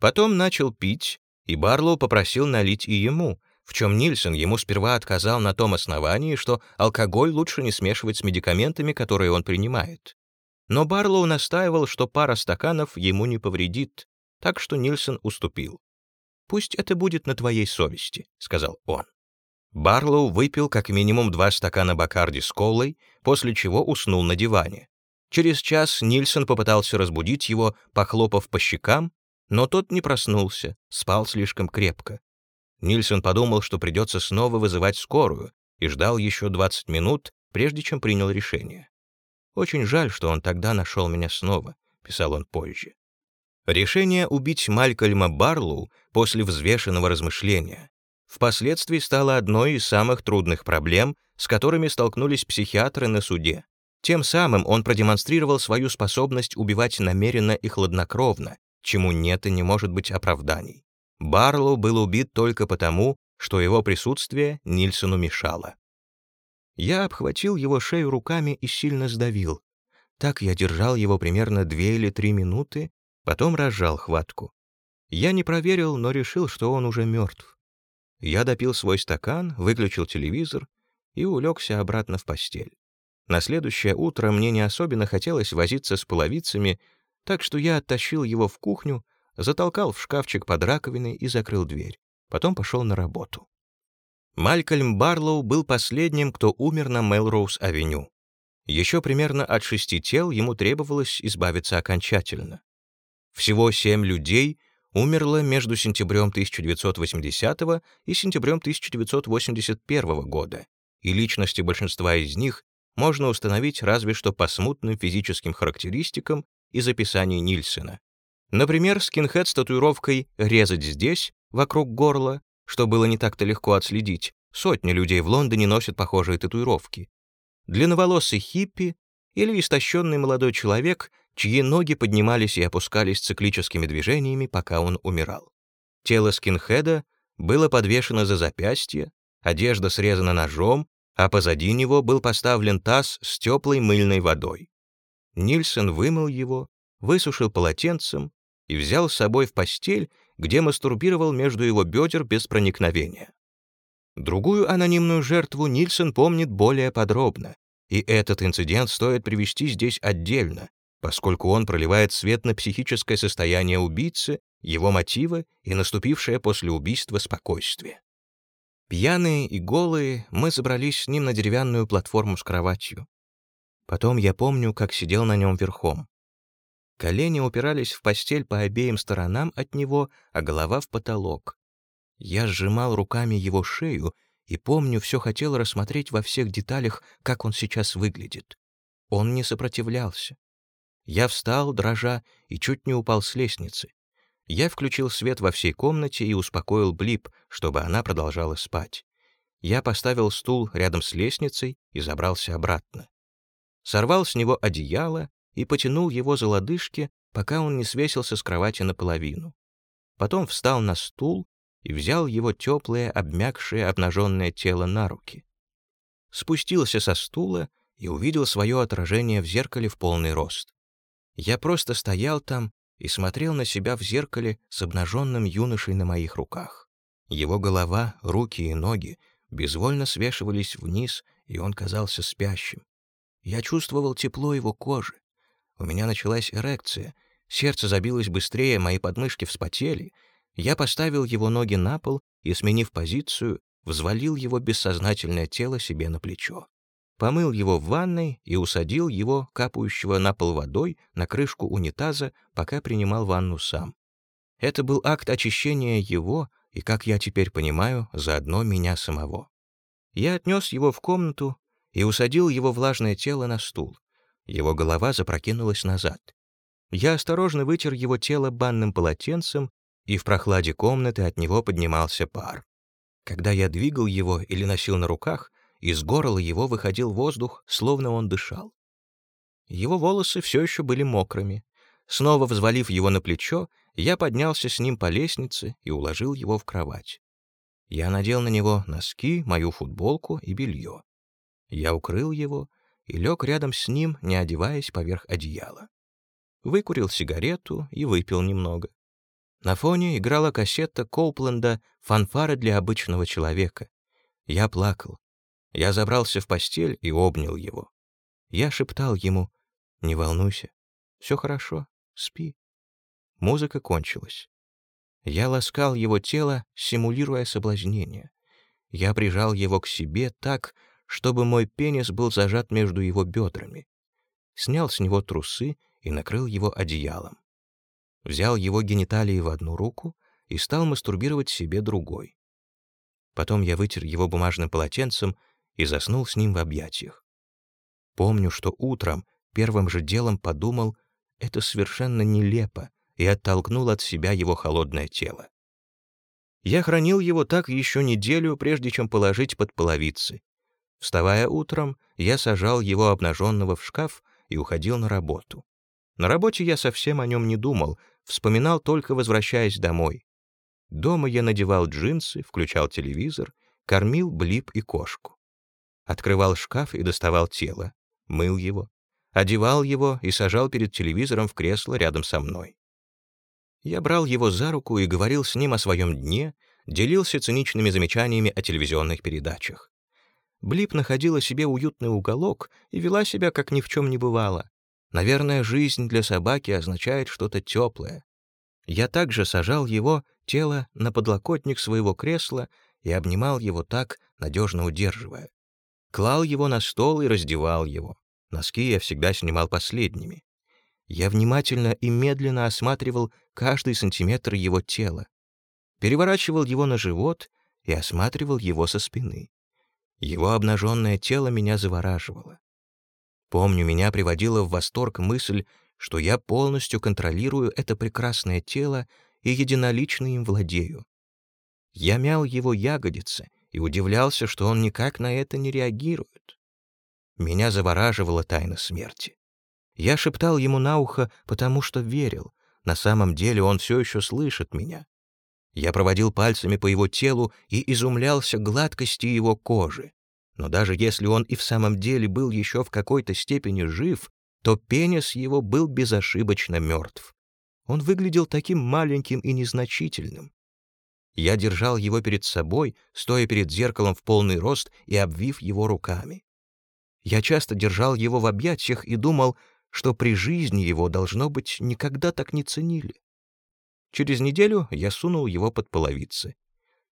Потом начал пить, и Барлоу попросил налить и ему, в чем Нильсон ему сперва отказал на том основании, что алкоголь лучше не смешивать с медикаментами, которые он принимает. Но Барлоу настаивал, что пара стаканов ему не повредит, так что Нильсон уступил. «Пусть это будет на твоей совести», — сказал он. Барлоу выпил как минимум два стакана Бакарди с колой, после чего уснул на диване. Через час Нильсон попытался разбудить его, похлопав по щекам, но тот не проснулся, спал слишком крепко. Нильсон подумал, что придется снова вызывать скорую, и ждал еще 20 минут, прежде чем принял решение. «Очень жаль, что он тогда нашел меня снова», — писал он позже. Решение убить Малькольма Барлоу после взвешенного размышления впоследствии стало одной из самых трудных проблем, с которыми столкнулись психиатры на суде. Тем самым он продемонстрировал свою способность убивать намеренно и хладнокровно, чему нет и не может быть оправданий. Барлоу был убит только потому, что его присутствие Нильсону мешало. Я обхватил его шею руками и сильно сдавил. Так я держал его примерно две или три минуты, потом разжал хватку. Я не проверил, но решил, что он уже мертв. Я допил свой стакан, выключил телевизор и улегся обратно в постель. На следующее утро мне не особенно хотелось возиться с половицами, так что я оттащил его в кухню, затолкал в шкафчик под раковиной и закрыл дверь. Потом пошел на работу. Малькольм Барлоу был последним, кто умер на Мелроуз-авеню. Еще примерно от шести тел ему требовалось избавиться окончательно. Всего семь людей умерло между сентябрем 1980 и сентябрем 1981 года, и личности большинства из них можно установить разве что по смутным физическим характеристикам из описаний Нильсена. Например, скинхед с татуировкой «резать здесь», вокруг горла, что было не так-то легко отследить. Сотни людей в Лондоне носят похожие татуировки. Длинноволосый хиппи или истощенный молодой человек, чьи ноги поднимались и опускались циклическими движениями, пока он умирал. Тело скинхеда было подвешено за запястье, одежда срезана ножом, а позади него был поставлен таз с теплой мыльной водой. Нильсон вымыл его, высушил полотенцем и взял с собой в постель, где мастурбировал между его бедер без проникновения. Другую анонимную жертву Нильсон помнит более подробно, и этот инцидент стоит привести здесь отдельно, поскольку он проливает свет на психическое состояние убийцы, его мотивы и наступившее после убийства спокойствие. Пьяные и голые, мы забрались с ним на деревянную платформу с кроватью. Потом я помню, как сидел на нем верхом. Колени упирались в постель по обеим сторонам от него, а голова в потолок. Я сжимал руками его шею и, помню, все хотел рассмотреть во всех деталях, как он сейчас выглядит. Он не сопротивлялся. Я встал, дрожа, и чуть не упал с лестницы. Я включил свет во всей комнате и успокоил Блип, чтобы она продолжала спать. Я поставил стул рядом с лестницей и забрался обратно. Сорвал с него одеяло и потянул его за лодыжки, пока он не свесился с кровати наполовину. Потом встал на стул и взял его теплое, обмякшее, обнаженное тело на руки. Спустился со стула и увидел свое отражение в зеркале в полный рост. Я просто стоял там и смотрел на себя в зеркале с обнаженным юношей на моих руках. Его голова, руки и ноги безвольно свешивались вниз, и он казался спящим. Я чувствовал тепло его кожи. У меня началась эрекция, сердце забилось быстрее, мои подмышки вспотели. Я поставил его ноги на пол и, сменив позицию, взвалил его бессознательное тело себе на плечо помыл его в ванной и усадил его, капающего на пол водой, на крышку унитаза, пока принимал ванну сам. Это был акт очищения его и, как я теперь понимаю, заодно меня самого. Я отнес его в комнату и усадил его влажное тело на стул. Его голова запрокинулась назад. Я осторожно вытер его тело банным полотенцем, и в прохладе комнаты от него поднимался пар. Когда я двигал его или носил на руках, из горла его выходил воздух, словно он дышал. Его волосы все еще были мокрыми. Снова взвалив его на плечо, я поднялся с ним по лестнице и уложил его в кровать. Я надел на него носки, мою футболку и белье. Я укрыл его и лег рядом с ним, не одеваясь поверх одеяла. Выкурил сигарету и выпил немного. На фоне играла кассета Коупленда «Фанфары для обычного человека». Я плакал. Я забрался в постель и обнял его. Я шептал ему «Не волнуйся, все хорошо, спи». Музыка кончилась. Я ласкал его тело, симулируя соблазнение. Я прижал его к себе так, чтобы мой пенис был зажат между его бедрами. Снял с него трусы и накрыл его одеялом. Взял его гениталии в одну руку и стал мастурбировать себе другой. Потом я вытер его бумажным полотенцем и заснул с ним в объятиях. Помню, что утром первым же делом подумал, это совершенно нелепо, и оттолкнул от себя его холодное тело. Я хранил его так еще неделю, прежде чем положить под половицы. Вставая утром, я сажал его обнаженного в шкаф и уходил на работу. На работе я совсем о нем не думал, вспоминал только возвращаясь домой. Дома я надевал джинсы, включал телевизор, кормил блип и кошку открывал шкаф и доставал тело, мыл его, одевал его и сажал перед телевизором в кресло рядом со мной. Я брал его за руку и говорил с ним о своем дне, делился циничными замечаниями о телевизионных передачах. Блип находила себе уютный уголок и вела себя, как ни в чем не бывало. Наверное, жизнь для собаки означает что-то теплое. Я также сажал его тело на подлокотник своего кресла и обнимал его так, надежно удерживая клал его на стол и раздевал его. Носки я всегда снимал последними. Я внимательно и медленно осматривал каждый сантиметр его тела, переворачивал его на живот и осматривал его со спины. Его обнаженное тело меня завораживало. Помню, меня приводила в восторг мысль, что я полностью контролирую это прекрасное тело и единолично им владею. Я мял его ягодицы, и удивлялся, что он никак на это не реагирует. Меня завораживала тайна смерти. Я шептал ему на ухо, потому что верил. На самом деле он все еще слышит меня. Я проводил пальцами по его телу и изумлялся гладкости его кожи. Но даже если он и в самом деле был еще в какой-то степени жив, то пенис его был безошибочно мертв. Он выглядел таким маленьким и незначительным. Я держал его перед собой, стоя перед зеркалом в полный рост и обвив его руками. Я часто держал его в объятиях и думал, что при жизни его, должно быть, никогда так не ценили. Через неделю я сунул его под половицы.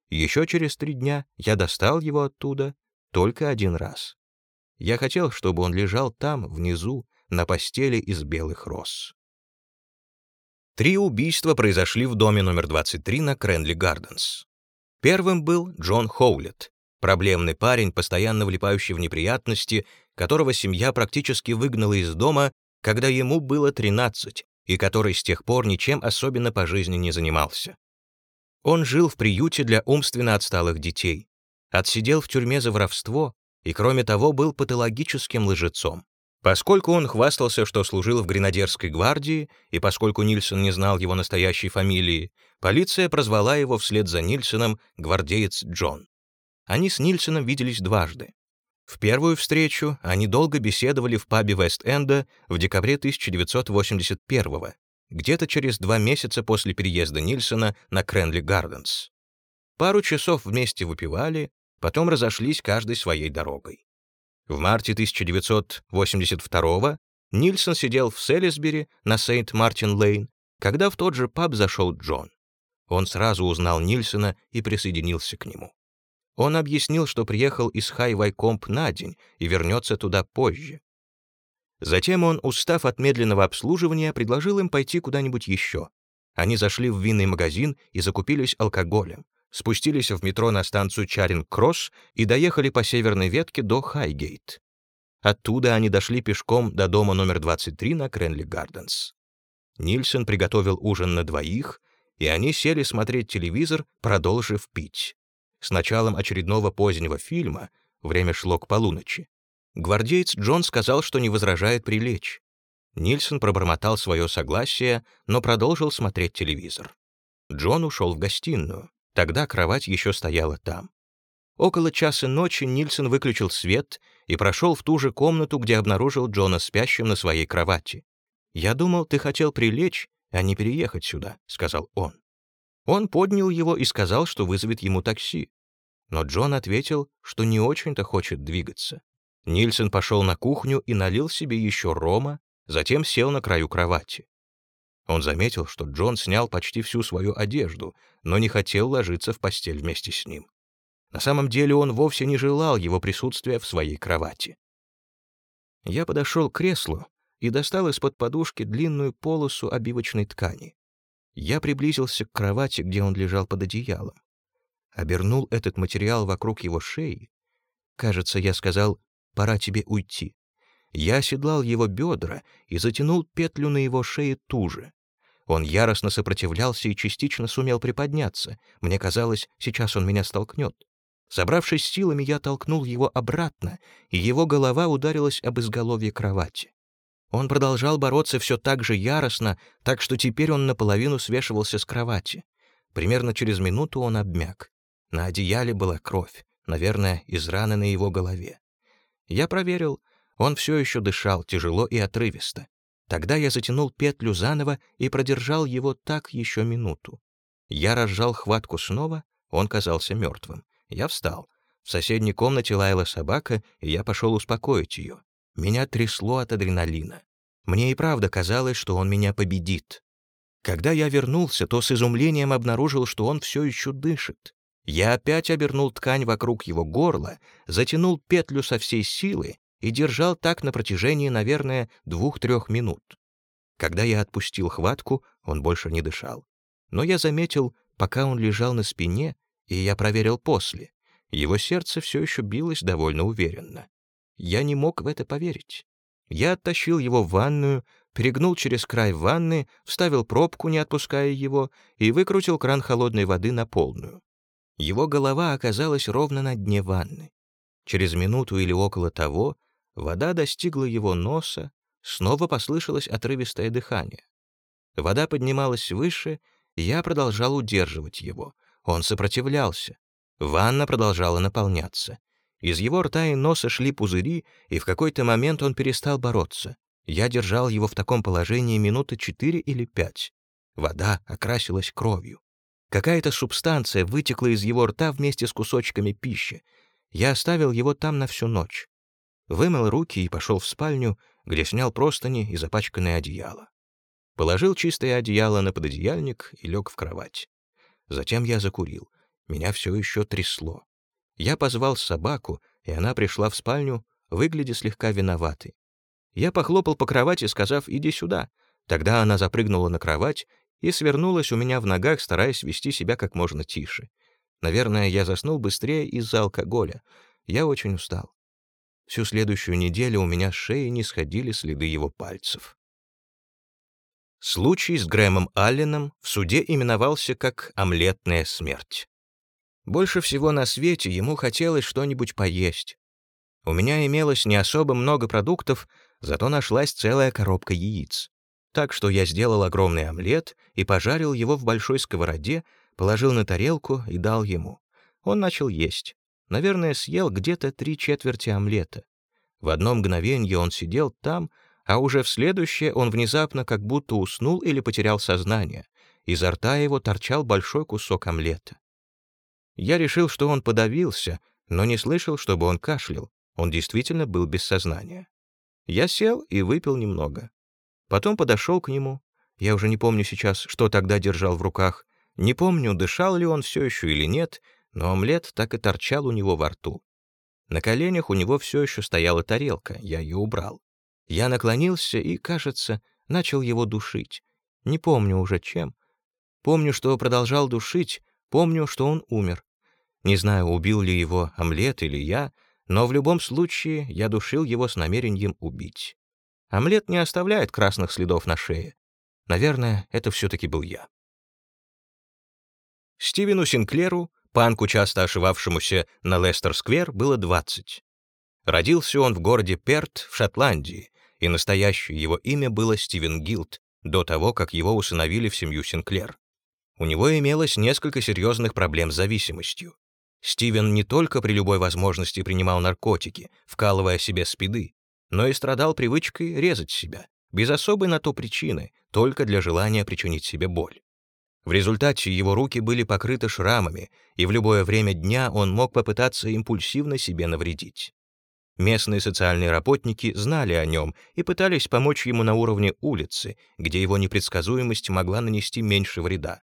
Еще через три дня я достал его оттуда только один раз. Я хотел, чтобы он лежал там, внизу, на постели из белых роз. Три убийства произошли в доме номер 23 на Кренли Гарденс. Первым был Джон Хоулет, проблемный парень, постоянно влипающий в неприятности, которого семья практически выгнала из дома, когда ему было 13, и который с тех пор ничем особенно по жизни не занимался. Он жил в приюте для умственно отсталых детей, отсидел в тюрьме за воровство и, кроме того, был патологическим лжецом. Поскольку он хвастался, что служил в гренадерской гвардии, и поскольку Нильсон не знал его настоящей фамилии, полиция прозвала его вслед за Нильсоном «гвардеец Джон». Они с Нильсоном виделись дважды. В первую встречу они долго беседовали в пабе Вест-Энда в декабре 1981 где-то через два месяца после переезда Нильсона на Кренли Гарденс. Пару часов вместе выпивали, потом разошлись каждой своей дорогой. В марте 1982 Нильсон сидел в Селисбери на Сейнт-Мартин-Лейн, когда в тот же паб зашел Джон. Он сразу узнал Нильсона и присоединился к нему. Он объяснил, что приехал из Хай-Вайкомп на день и вернется туда позже. Затем он, устав от медленного обслуживания, предложил им пойти куда-нибудь еще. Они зашли в винный магазин и закупились алкоголем, спустились в метро на станцию Чаринг-Кросс и доехали по северной ветке до Хайгейт. Оттуда они дошли пешком до дома номер 23 на Кренли Гарденс. Нильсон приготовил ужин на двоих, и они сели смотреть телевизор, продолжив пить. С началом очередного позднего фильма, время шло к полуночи, гвардеец Джон сказал, что не возражает прилечь. Нильсон пробормотал свое согласие, но продолжил смотреть телевизор. Джон ушел в гостиную. Тогда кровать еще стояла там. Около часа ночи Нильсон выключил свет и прошел в ту же комнату, где обнаружил Джона спящим на своей кровати. «Я думал, ты хотел прилечь, а не переехать сюда», — сказал он. Он поднял его и сказал, что вызовет ему такси. Но Джон ответил, что не очень-то хочет двигаться. Нильсон пошел на кухню и налил себе еще рома, затем сел на краю кровати. Он заметил, что Джон снял почти всю свою одежду, но не хотел ложиться в постель вместе с ним. На самом деле он вовсе не желал его присутствия в своей кровати. Я подошел к креслу и достал из-под подушки длинную полосу обивочной ткани. Я приблизился к кровати, где он лежал под одеялом. Обернул этот материал вокруг его шеи. Кажется, я сказал «пора тебе уйти». Я оседлал его бедра и затянул петлю на его шее туже. Он яростно сопротивлялся и частично сумел приподняться. Мне казалось, сейчас он меня столкнет. Собравшись силами, я толкнул его обратно, и его голова ударилась об изголовье кровати. Он продолжал бороться все так же яростно, так что теперь он наполовину свешивался с кровати. Примерно через минуту он обмяк. На одеяле была кровь, наверное, из раны на его голове. Я проверил, он все еще дышал тяжело и отрывисто. Тогда я затянул петлю заново и продержал его так еще минуту. Я разжал хватку снова, он казался мертвым. Я встал. В соседней комнате лаяла собака, и я пошел успокоить ее. Меня трясло от адреналина. Мне и правда казалось, что он меня победит. Когда я вернулся, то с изумлением обнаружил, что он все еще дышит. Я опять обернул ткань вокруг его горла, затянул петлю со всей силы и держал так на протяжении, наверное, двух-трех минут. Когда я отпустил хватку, он больше не дышал. Но я заметил, пока он лежал на спине, и я проверил после, его сердце все еще билось довольно уверенно. Я не мог в это поверить. Я оттащил его в ванную, перегнул через край ванны, вставил пробку, не отпуская его, и выкрутил кран холодной воды на полную. Его голова оказалась ровно на дне ванны. Через минуту или около того вода достигла его носа, снова послышалось отрывистое дыхание. Вода поднималась выше, и я продолжал удерживать его. Он сопротивлялся. Ванна продолжала наполняться. Из его рта и носа шли пузыри, и в какой-то момент он перестал бороться. Я держал его в таком положении минуты четыре или пять. Вода окрасилась кровью. Какая-то субстанция вытекла из его рта вместе с кусочками пищи. Я оставил его там на всю ночь. Вымыл руки и пошел в спальню, где снял простыни и запачканное одеяло. Положил чистое одеяло на пододеяльник и лег в кровать. Затем я закурил. Меня все еще трясло. Я позвал собаку, и она пришла в спальню, выглядя слегка виноватой. Я похлопал по кровати, сказав «иди сюда». Тогда она запрыгнула на кровать и свернулась у меня в ногах, стараясь вести себя как можно тише. Наверное, я заснул быстрее из-за алкоголя. Я очень устал. Всю следующую неделю у меня с шеи не сходили следы его пальцев. Случай с Грэмом Алленом в суде именовался как «омлетная смерть». Больше всего на свете ему хотелось что-нибудь поесть. У меня имелось не особо много продуктов, зато нашлась целая коробка яиц. Так что я сделал огромный омлет и пожарил его в большой сковороде, положил на тарелку и дал ему. Он начал есть. Наверное, съел где-то три четверти омлета. В одно мгновение он сидел там, а уже в следующее он внезапно как будто уснул или потерял сознание. Изо рта его торчал большой кусок омлета. Я решил, что он подавился, но не слышал, чтобы он кашлял. Он действительно был без сознания. Я сел и выпил немного. Потом подошел к нему. Я уже не помню сейчас, что тогда держал в руках. Не помню, дышал ли он все еще или нет, но омлет так и торчал у него во рту. На коленях у него все еще стояла тарелка, я ее убрал. Я наклонился и, кажется, начал его душить. Не помню уже чем. Помню, что продолжал душить, помню, что он умер. Не знаю, убил ли его омлет или я, но в любом случае я душил его с намерением убить. Омлет не оставляет красных следов на шее. Наверное, это все-таки был я. Стивену Синклеру, панку, часто ошивавшемуся на Лестер-сквер, было 20. Родился он в городе Перт в Шотландии, и настоящее его имя было Стивен Гилд, до того, как его усыновили в семью Синклер. У него имелось несколько серьезных проблем с зависимостью. Стивен не только при любой возможности принимал наркотики, вкалывая себе спиды, но и страдал привычкой резать себя, без особой на то причины, только для желания причинить себе боль. В результате его руки были покрыты шрамами, и в любое время дня он мог попытаться импульсивно себе навредить. Местные социальные работники знали о нем и пытались помочь ему на уровне улицы, где его непредсказуемость могла нанести меньше вреда.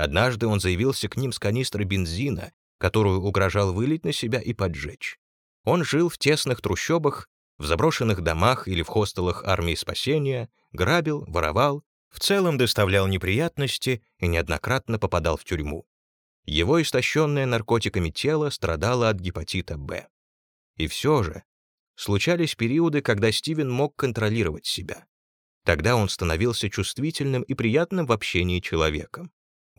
Однажды он заявился к ним с канистрой бензина которую угрожал вылить на себя и поджечь. Он жил в тесных трущобах, в заброшенных домах или в хостелах армии спасения, грабил, воровал, в целом доставлял неприятности и неоднократно попадал в тюрьму. Его истощенное наркотиками тело страдало от гепатита Б. И все же случались периоды, когда Стивен мог контролировать себя. Тогда он становился чувствительным и приятным в общении человеком.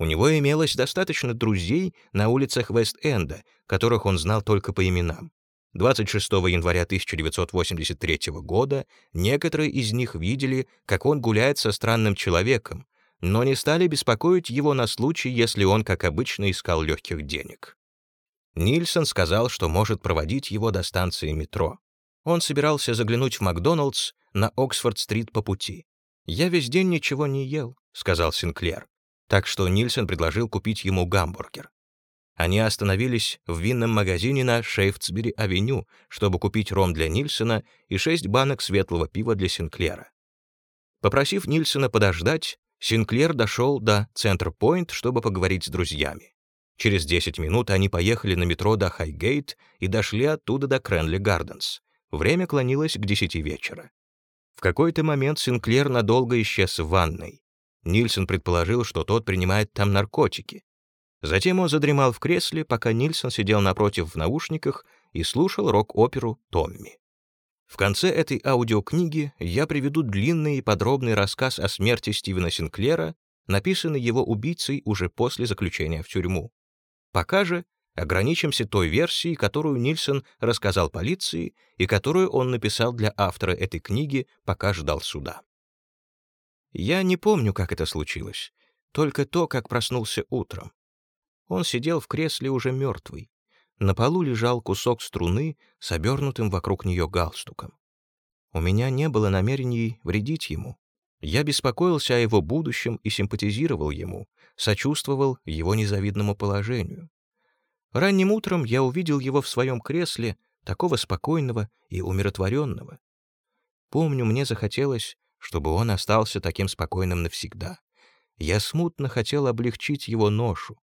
У него имелось достаточно друзей на улицах Вест-Энда, которых он знал только по именам. 26 января 1983 года некоторые из них видели, как он гуляет со странным человеком, но не стали беспокоить его на случай, если он, как обычно, искал легких денег. Нильсон сказал, что может проводить его до станции метро. Он собирался заглянуть в Макдоналдс на Оксфорд-стрит по пути. «Я весь день ничего не ел», — сказал Синклер так что Нильсон предложил купить ему гамбургер. Они остановились в винном магазине на Шейфтсбери-авеню, чтобы купить ром для Нильсона и шесть банок светлого пива для Синклера. Попросив Нильсона подождать, Синклер дошел до Центр-Пойнт, чтобы поговорить с друзьями. Через 10 минут они поехали на метро до Хайгейт и дошли оттуда до Кренли Гарденс. Время клонилось к 10 вечера. В какой-то момент Синклер надолго исчез в ванной. Нильсон предположил, что тот принимает там наркотики. Затем он задремал в кресле, пока Нильсон сидел напротив в наушниках и слушал рок-оперу «Томми». В конце этой аудиокниги я приведу длинный и подробный рассказ о смерти Стивена Синклера, написанный его убийцей уже после заключения в тюрьму. Пока же ограничимся той версией, которую Нильсон рассказал полиции и которую он написал для автора этой книги, пока ждал суда. Я не помню, как это случилось, только то, как проснулся утром. Он сидел в кресле уже мертвый. На полу лежал кусок струны с обернутым вокруг нее галстуком. У меня не было намерений вредить ему. Я беспокоился о его будущем и симпатизировал ему, сочувствовал его незавидному положению. Ранним утром я увидел его в своем кресле, такого спокойного и умиротворенного. Помню, мне захотелось, чтобы он остался таким спокойным навсегда. Я смутно хотел облегчить его ношу.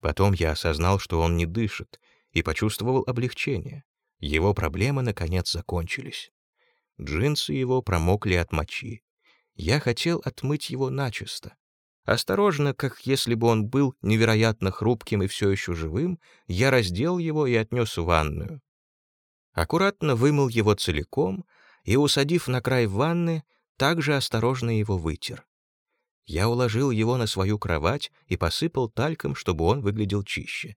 Потом я осознал, что он не дышит, и почувствовал облегчение. Его проблемы, наконец, закончились. Джинсы его промокли от мочи. Я хотел отмыть его начисто. Осторожно, как если бы он был невероятно хрупким и все еще живым, я раздел его и отнес в ванную. Аккуратно вымыл его целиком и, усадив на край ванны, также осторожно его вытер. Я уложил его на свою кровать и посыпал тальком, чтобы он выглядел чище.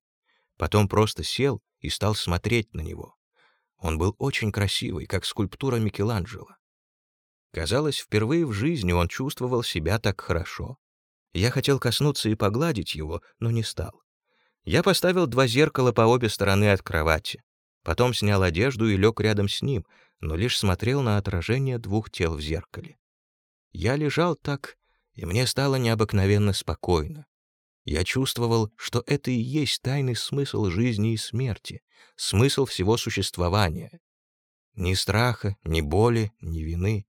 Потом просто сел и стал смотреть на него. Он был очень красивый, как скульптура Микеланджело. Казалось, впервые в жизни он чувствовал себя так хорошо. Я хотел коснуться и погладить его, но не стал. Я поставил два зеркала по обе стороны от кровати. Потом снял одежду и лег рядом с ним, но лишь смотрел на отражение двух тел в зеркале. Я лежал так, и мне стало необыкновенно спокойно. Я чувствовал, что это и есть тайный смысл жизни и смерти, смысл всего существования. Ни страха, ни боли, ни вины.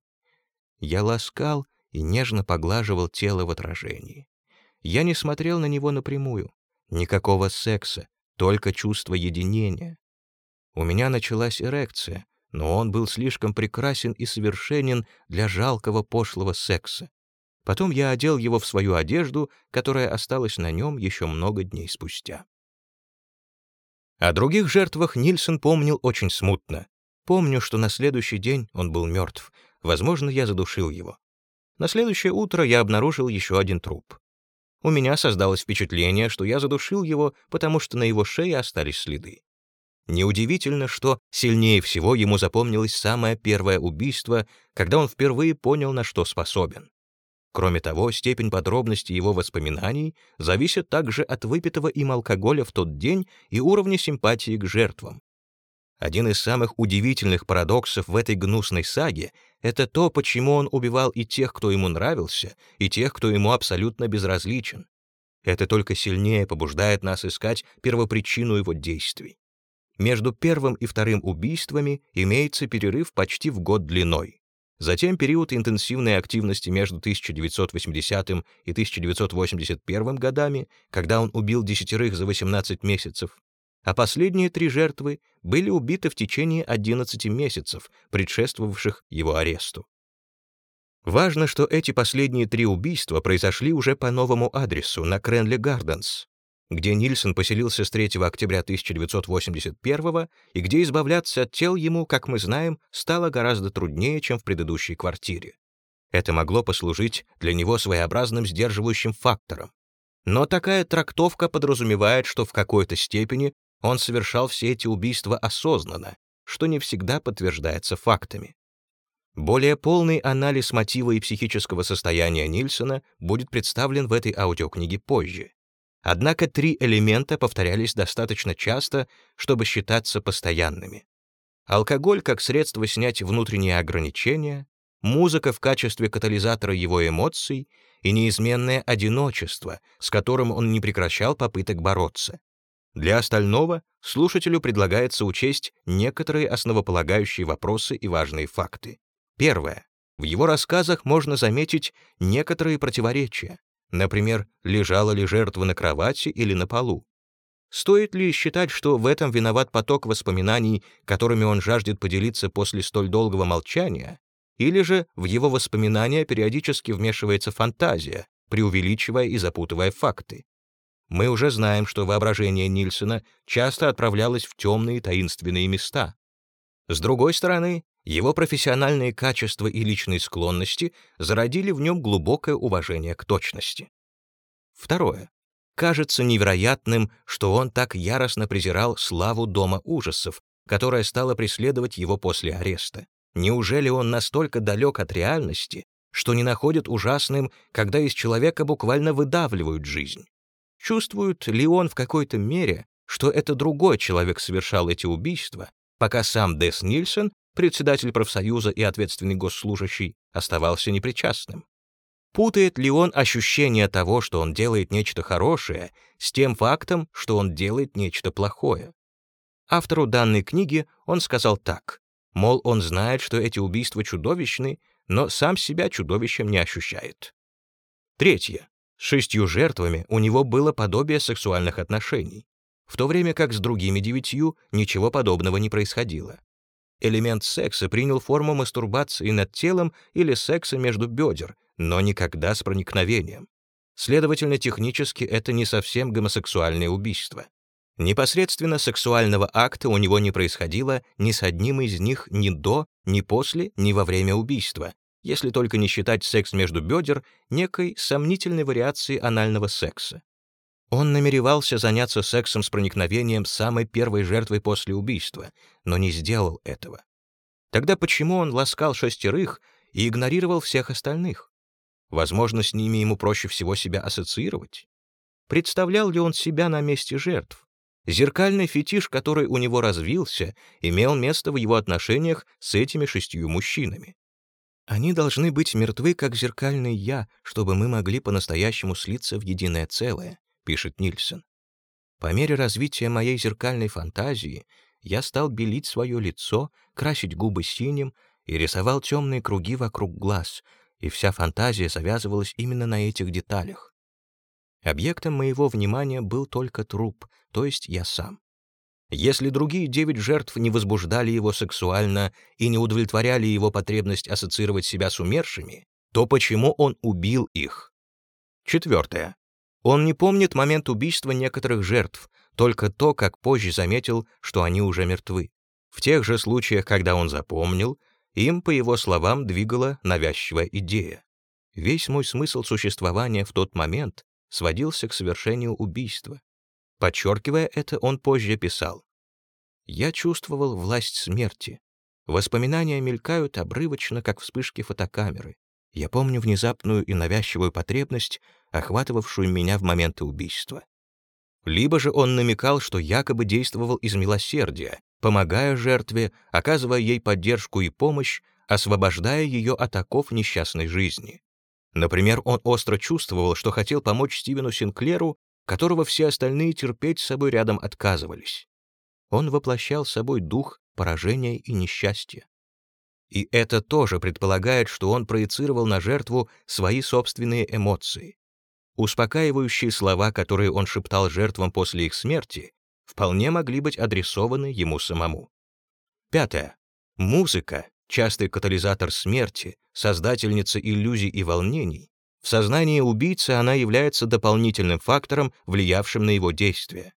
Я ласкал и нежно поглаживал тело в отражении. Я не смотрел на него напрямую. Никакого секса, только чувство единения. У меня началась эрекция, но он был слишком прекрасен и совершенен для жалкого пошлого секса. Потом я одел его в свою одежду, которая осталась на нем еще много дней спустя. О других жертвах Нильсон помнил очень смутно. Помню, что на следующий день он был мертв. Возможно, я задушил его. На следующее утро я обнаружил еще один труп. У меня создалось впечатление, что я задушил его, потому что на его шее остались следы. Неудивительно, что сильнее всего ему запомнилось самое первое убийство, когда он впервые понял, на что способен. Кроме того, степень подробности его воспоминаний зависит также от выпитого им алкоголя в тот день и уровня симпатии к жертвам. Один из самых удивительных парадоксов в этой гнусной саге — это то, почему он убивал и тех, кто ему нравился, и тех, кто ему абсолютно безразличен. Это только сильнее побуждает нас искать первопричину его действий. Между первым и вторым убийствами имеется перерыв почти в год длиной. Затем период интенсивной активности между 1980 и 1981 годами, когда он убил десятерых за 18 месяцев, а последние три жертвы были убиты в течение 11 месяцев, предшествовавших его аресту. Важно, что эти последние три убийства произошли уже по новому адресу на Кренли Гарденс, где Нильсон поселился с 3 октября 1981 и где избавляться от тел ему, как мы знаем, стало гораздо труднее, чем в предыдущей квартире. Это могло послужить для него своеобразным сдерживающим фактором. Но такая трактовка подразумевает, что в какой-то степени он совершал все эти убийства осознанно, что не всегда подтверждается фактами. Более полный анализ мотива и психического состояния Нильсона будет представлен в этой аудиокниге позже. Однако три элемента повторялись достаточно часто, чтобы считаться постоянными. Алкоголь как средство снять внутренние ограничения, музыка в качестве катализатора его эмоций и неизменное одиночество, с которым он не прекращал попыток бороться. Для остального слушателю предлагается учесть некоторые основополагающие вопросы и важные факты. Первое. В его рассказах можно заметить некоторые противоречия. Например, лежала ли жертва на кровати или на полу. Стоит ли считать, что в этом виноват поток воспоминаний, которыми он жаждет поделиться после столь долгого молчания, или же в его воспоминания периодически вмешивается фантазия, преувеличивая и запутывая факты? Мы уже знаем, что воображение Нильсона часто отправлялось в темные таинственные места. С другой стороны, его профессиональные качества и личные склонности зародили в нем глубокое уважение к точности. Второе. Кажется невероятным, что он так яростно презирал славу Дома ужасов, которая стала преследовать его после ареста. Неужели он настолько далек от реальности, что не находит ужасным, когда из человека буквально выдавливают жизнь? Чувствует ли он в какой-то мере, что это другой человек совершал эти убийства, пока сам Дес Нильсон председатель профсоюза и ответственный госслужащий, оставался непричастным. Путает ли он ощущение того, что он делает нечто хорошее, с тем фактом, что он делает нечто плохое? Автору данной книги он сказал так. Мол, он знает, что эти убийства чудовищны, но сам себя чудовищем не ощущает. Третье. С шестью жертвами у него было подобие сексуальных отношений, в то время как с другими девятью ничего подобного не происходило. Элемент секса принял форму мастурбации над телом или секса между бедер, но никогда с проникновением. Следовательно, технически это не совсем гомосексуальное убийство. Непосредственно сексуального акта у него не происходило ни с одним из них ни до, ни после, ни во время убийства, если только не считать секс между бедер некой сомнительной вариацией анального секса. Он намеревался заняться сексом с проникновением самой первой жертвой после убийства, но не сделал этого. Тогда почему он ласкал шестерых и игнорировал всех остальных? Возможно, с ними ему проще всего себя ассоциировать. Представлял ли он себя на месте жертв? Зеркальный фетиш, который у него развился, имел место в его отношениях с этими шестью мужчинами. Они должны быть мертвы, как зеркальный «я», чтобы мы могли по-настоящему слиться в единое целое, пишет Нильсон. По мере развития моей зеркальной фантазии я стал белить свое лицо, красить губы синим и рисовал темные круги вокруг глаз, и вся фантазия завязывалась именно на этих деталях. Объектом моего внимания был только труп, то есть я сам. Если другие девять жертв не возбуждали его сексуально и не удовлетворяли его потребность ассоциировать себя с умершими, то почему он убил их? Четвертое. Он не помнит момент убийства некоторых жертв, только то, как позже заметил, что они уже мертвы. В тех же случаях, когда он запомнил, им, по его словам, двигала навязчивая идея. Весь мой смысл существования в тот момент сводился к совершению убийства. Подчеркивая это, он позже писал. «Я чувствовал власть смерти. Воспоминания мелькают обрывочно, как вспышки фотокамеры. Я помню внезапную и навязчивую потребность, охватывавшую меня в моменты убийства. Либо же он намекал, что якобы действовал из милосердия, помогая жертве, оказывая ей поддержку и помощь, освобождая ее от оков несчастной жизни. Например, он остро чувствовал, что хотел помочь Стивену Синклеру которого все остальные терпеть с собой рядом отказывались. Он воплощал собой дух поражения и несчастья. И это тоже предполагает, что он проецировал на жертву свои собственные эмоции. Успокаивающие слова, которые он шептал жертвам после их смерти, вполне могли быть адресованы ему самому. Пятое. Музыка, частый катализатор смерти, создательница иллюзий и волнений, в сознании убийцы она является дополнительным фактором, влиявшим на его действия.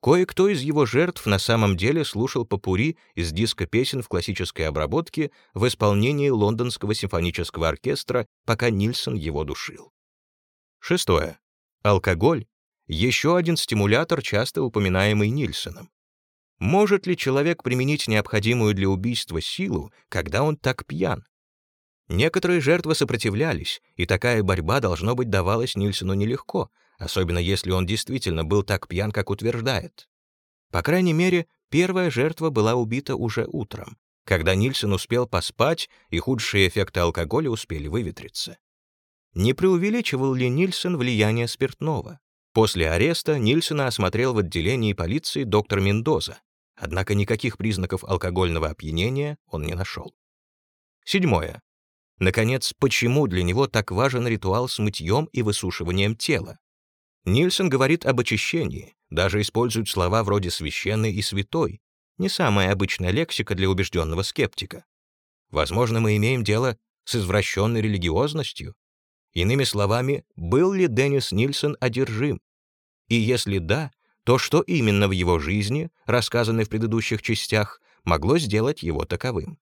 Кое-кто из его жертв на самом деле слушал попури из диска песен в классической обработке в исполнении Лондонского симфонического оркестра, пока Нильсон его душил. Шестое. Алкоголь — еще один стимулятор, часто упоминаемый Нильсоном. Может ли человек применить необходимую для убийства силу, когда он так пьян? Некоторые жертвы сопротивлялись, и такая борьба, должно быть, давалась Нильсону нелегко, особенно если он действительно был так пьян, как утверждает. По крайней мере, первая жертва была убита уже утром, когда Нильсон успел поспать, и худшие эффекты алкоголя успели выветриться. Не преувеличивал ли Нильсон влияние спиртного? После ареста Нильсона осмотрел в отделении полиции доктор Мендоза, однако никаких признаков алкогольного опьянения он не нашел. Седьмое. Наконец, почему для него так важен ритуал с мытьем и высушиванием тела? Нильсон говорит об очищении, даже использует слова вроде «священный» и «святой», не самая обычная лексика для убежденного скептика. Возможно, мы имеем дело с извращенной религиозностью. Иными словами, был ли Деннис Нильсон одержим? И если да, то что именно в его жизни, рассказанной в предыдущих частях, могло сделать его таковым?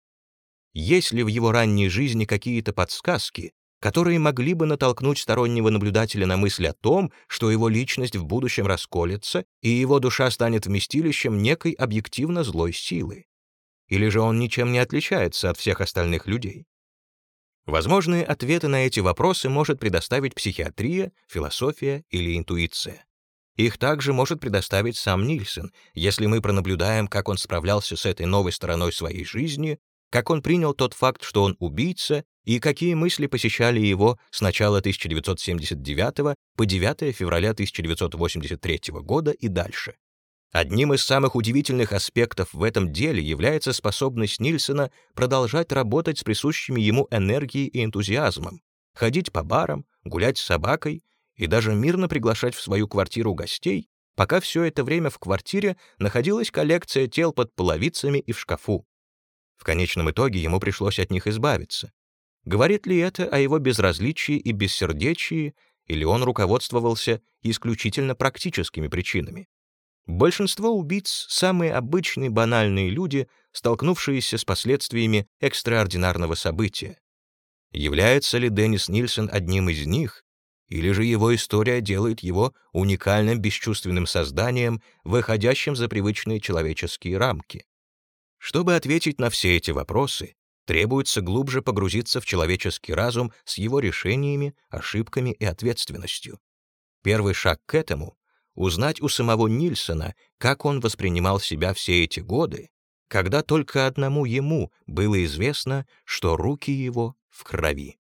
Есть ли в его ранней жизни какие-то подсказки, которые могли бы натолкнуть стороннего наблюдателя на мысль о том, что его личность в будущем расколется, и его душа станет вместилищем некой объективно злой силы? Или же он ничем не отличается от всех остальных людей? Возможные ответы на эти вопросы может предоставить психиатрия, философия или интуиция. Их также может предоставить сам Нильсон, если мы пронаблюдаем, как он справлялся с этой новой стороной своей жизни как он принял тот факт, что он убийца, и какие мысли посещали его с начала 1979 по 9 февраля 1983 года и дальше. Одним из самых удивительных аспектов в этом деле является способность Нильсона продолжать работать с присущими ему энергией и энтузиазмом, ходить по барам, гулять с собакой и даже мирно приглашать в свою квартиру гостей, пока все это время в квартире находилась коллекция тел под половицами и в шкафу. В конечном итоге ему пришлось от них избавиться. Говорит ли это о его безразличии и бессердечии, или он руководствовался исключительно практическими причинами? Большинство убийц — самые обычные банальные люди, столкнувшиеся с последствиями экстраординарного события. Является ли Деннис Нильсон одним из них, или же его история делает его уникальным бесчувственным созданием, выходящим за привычные человеческие рамки? Чтобы ответить на все эти вопросы, требуется глубже погрузиться в человеческий разум с его решениями, ошибками и ответственностью. Первый шаг к этому узнать у самого Нильсона, как он воспринимал себя все эти годы, когда только одному ему было известно, что руки его в крови.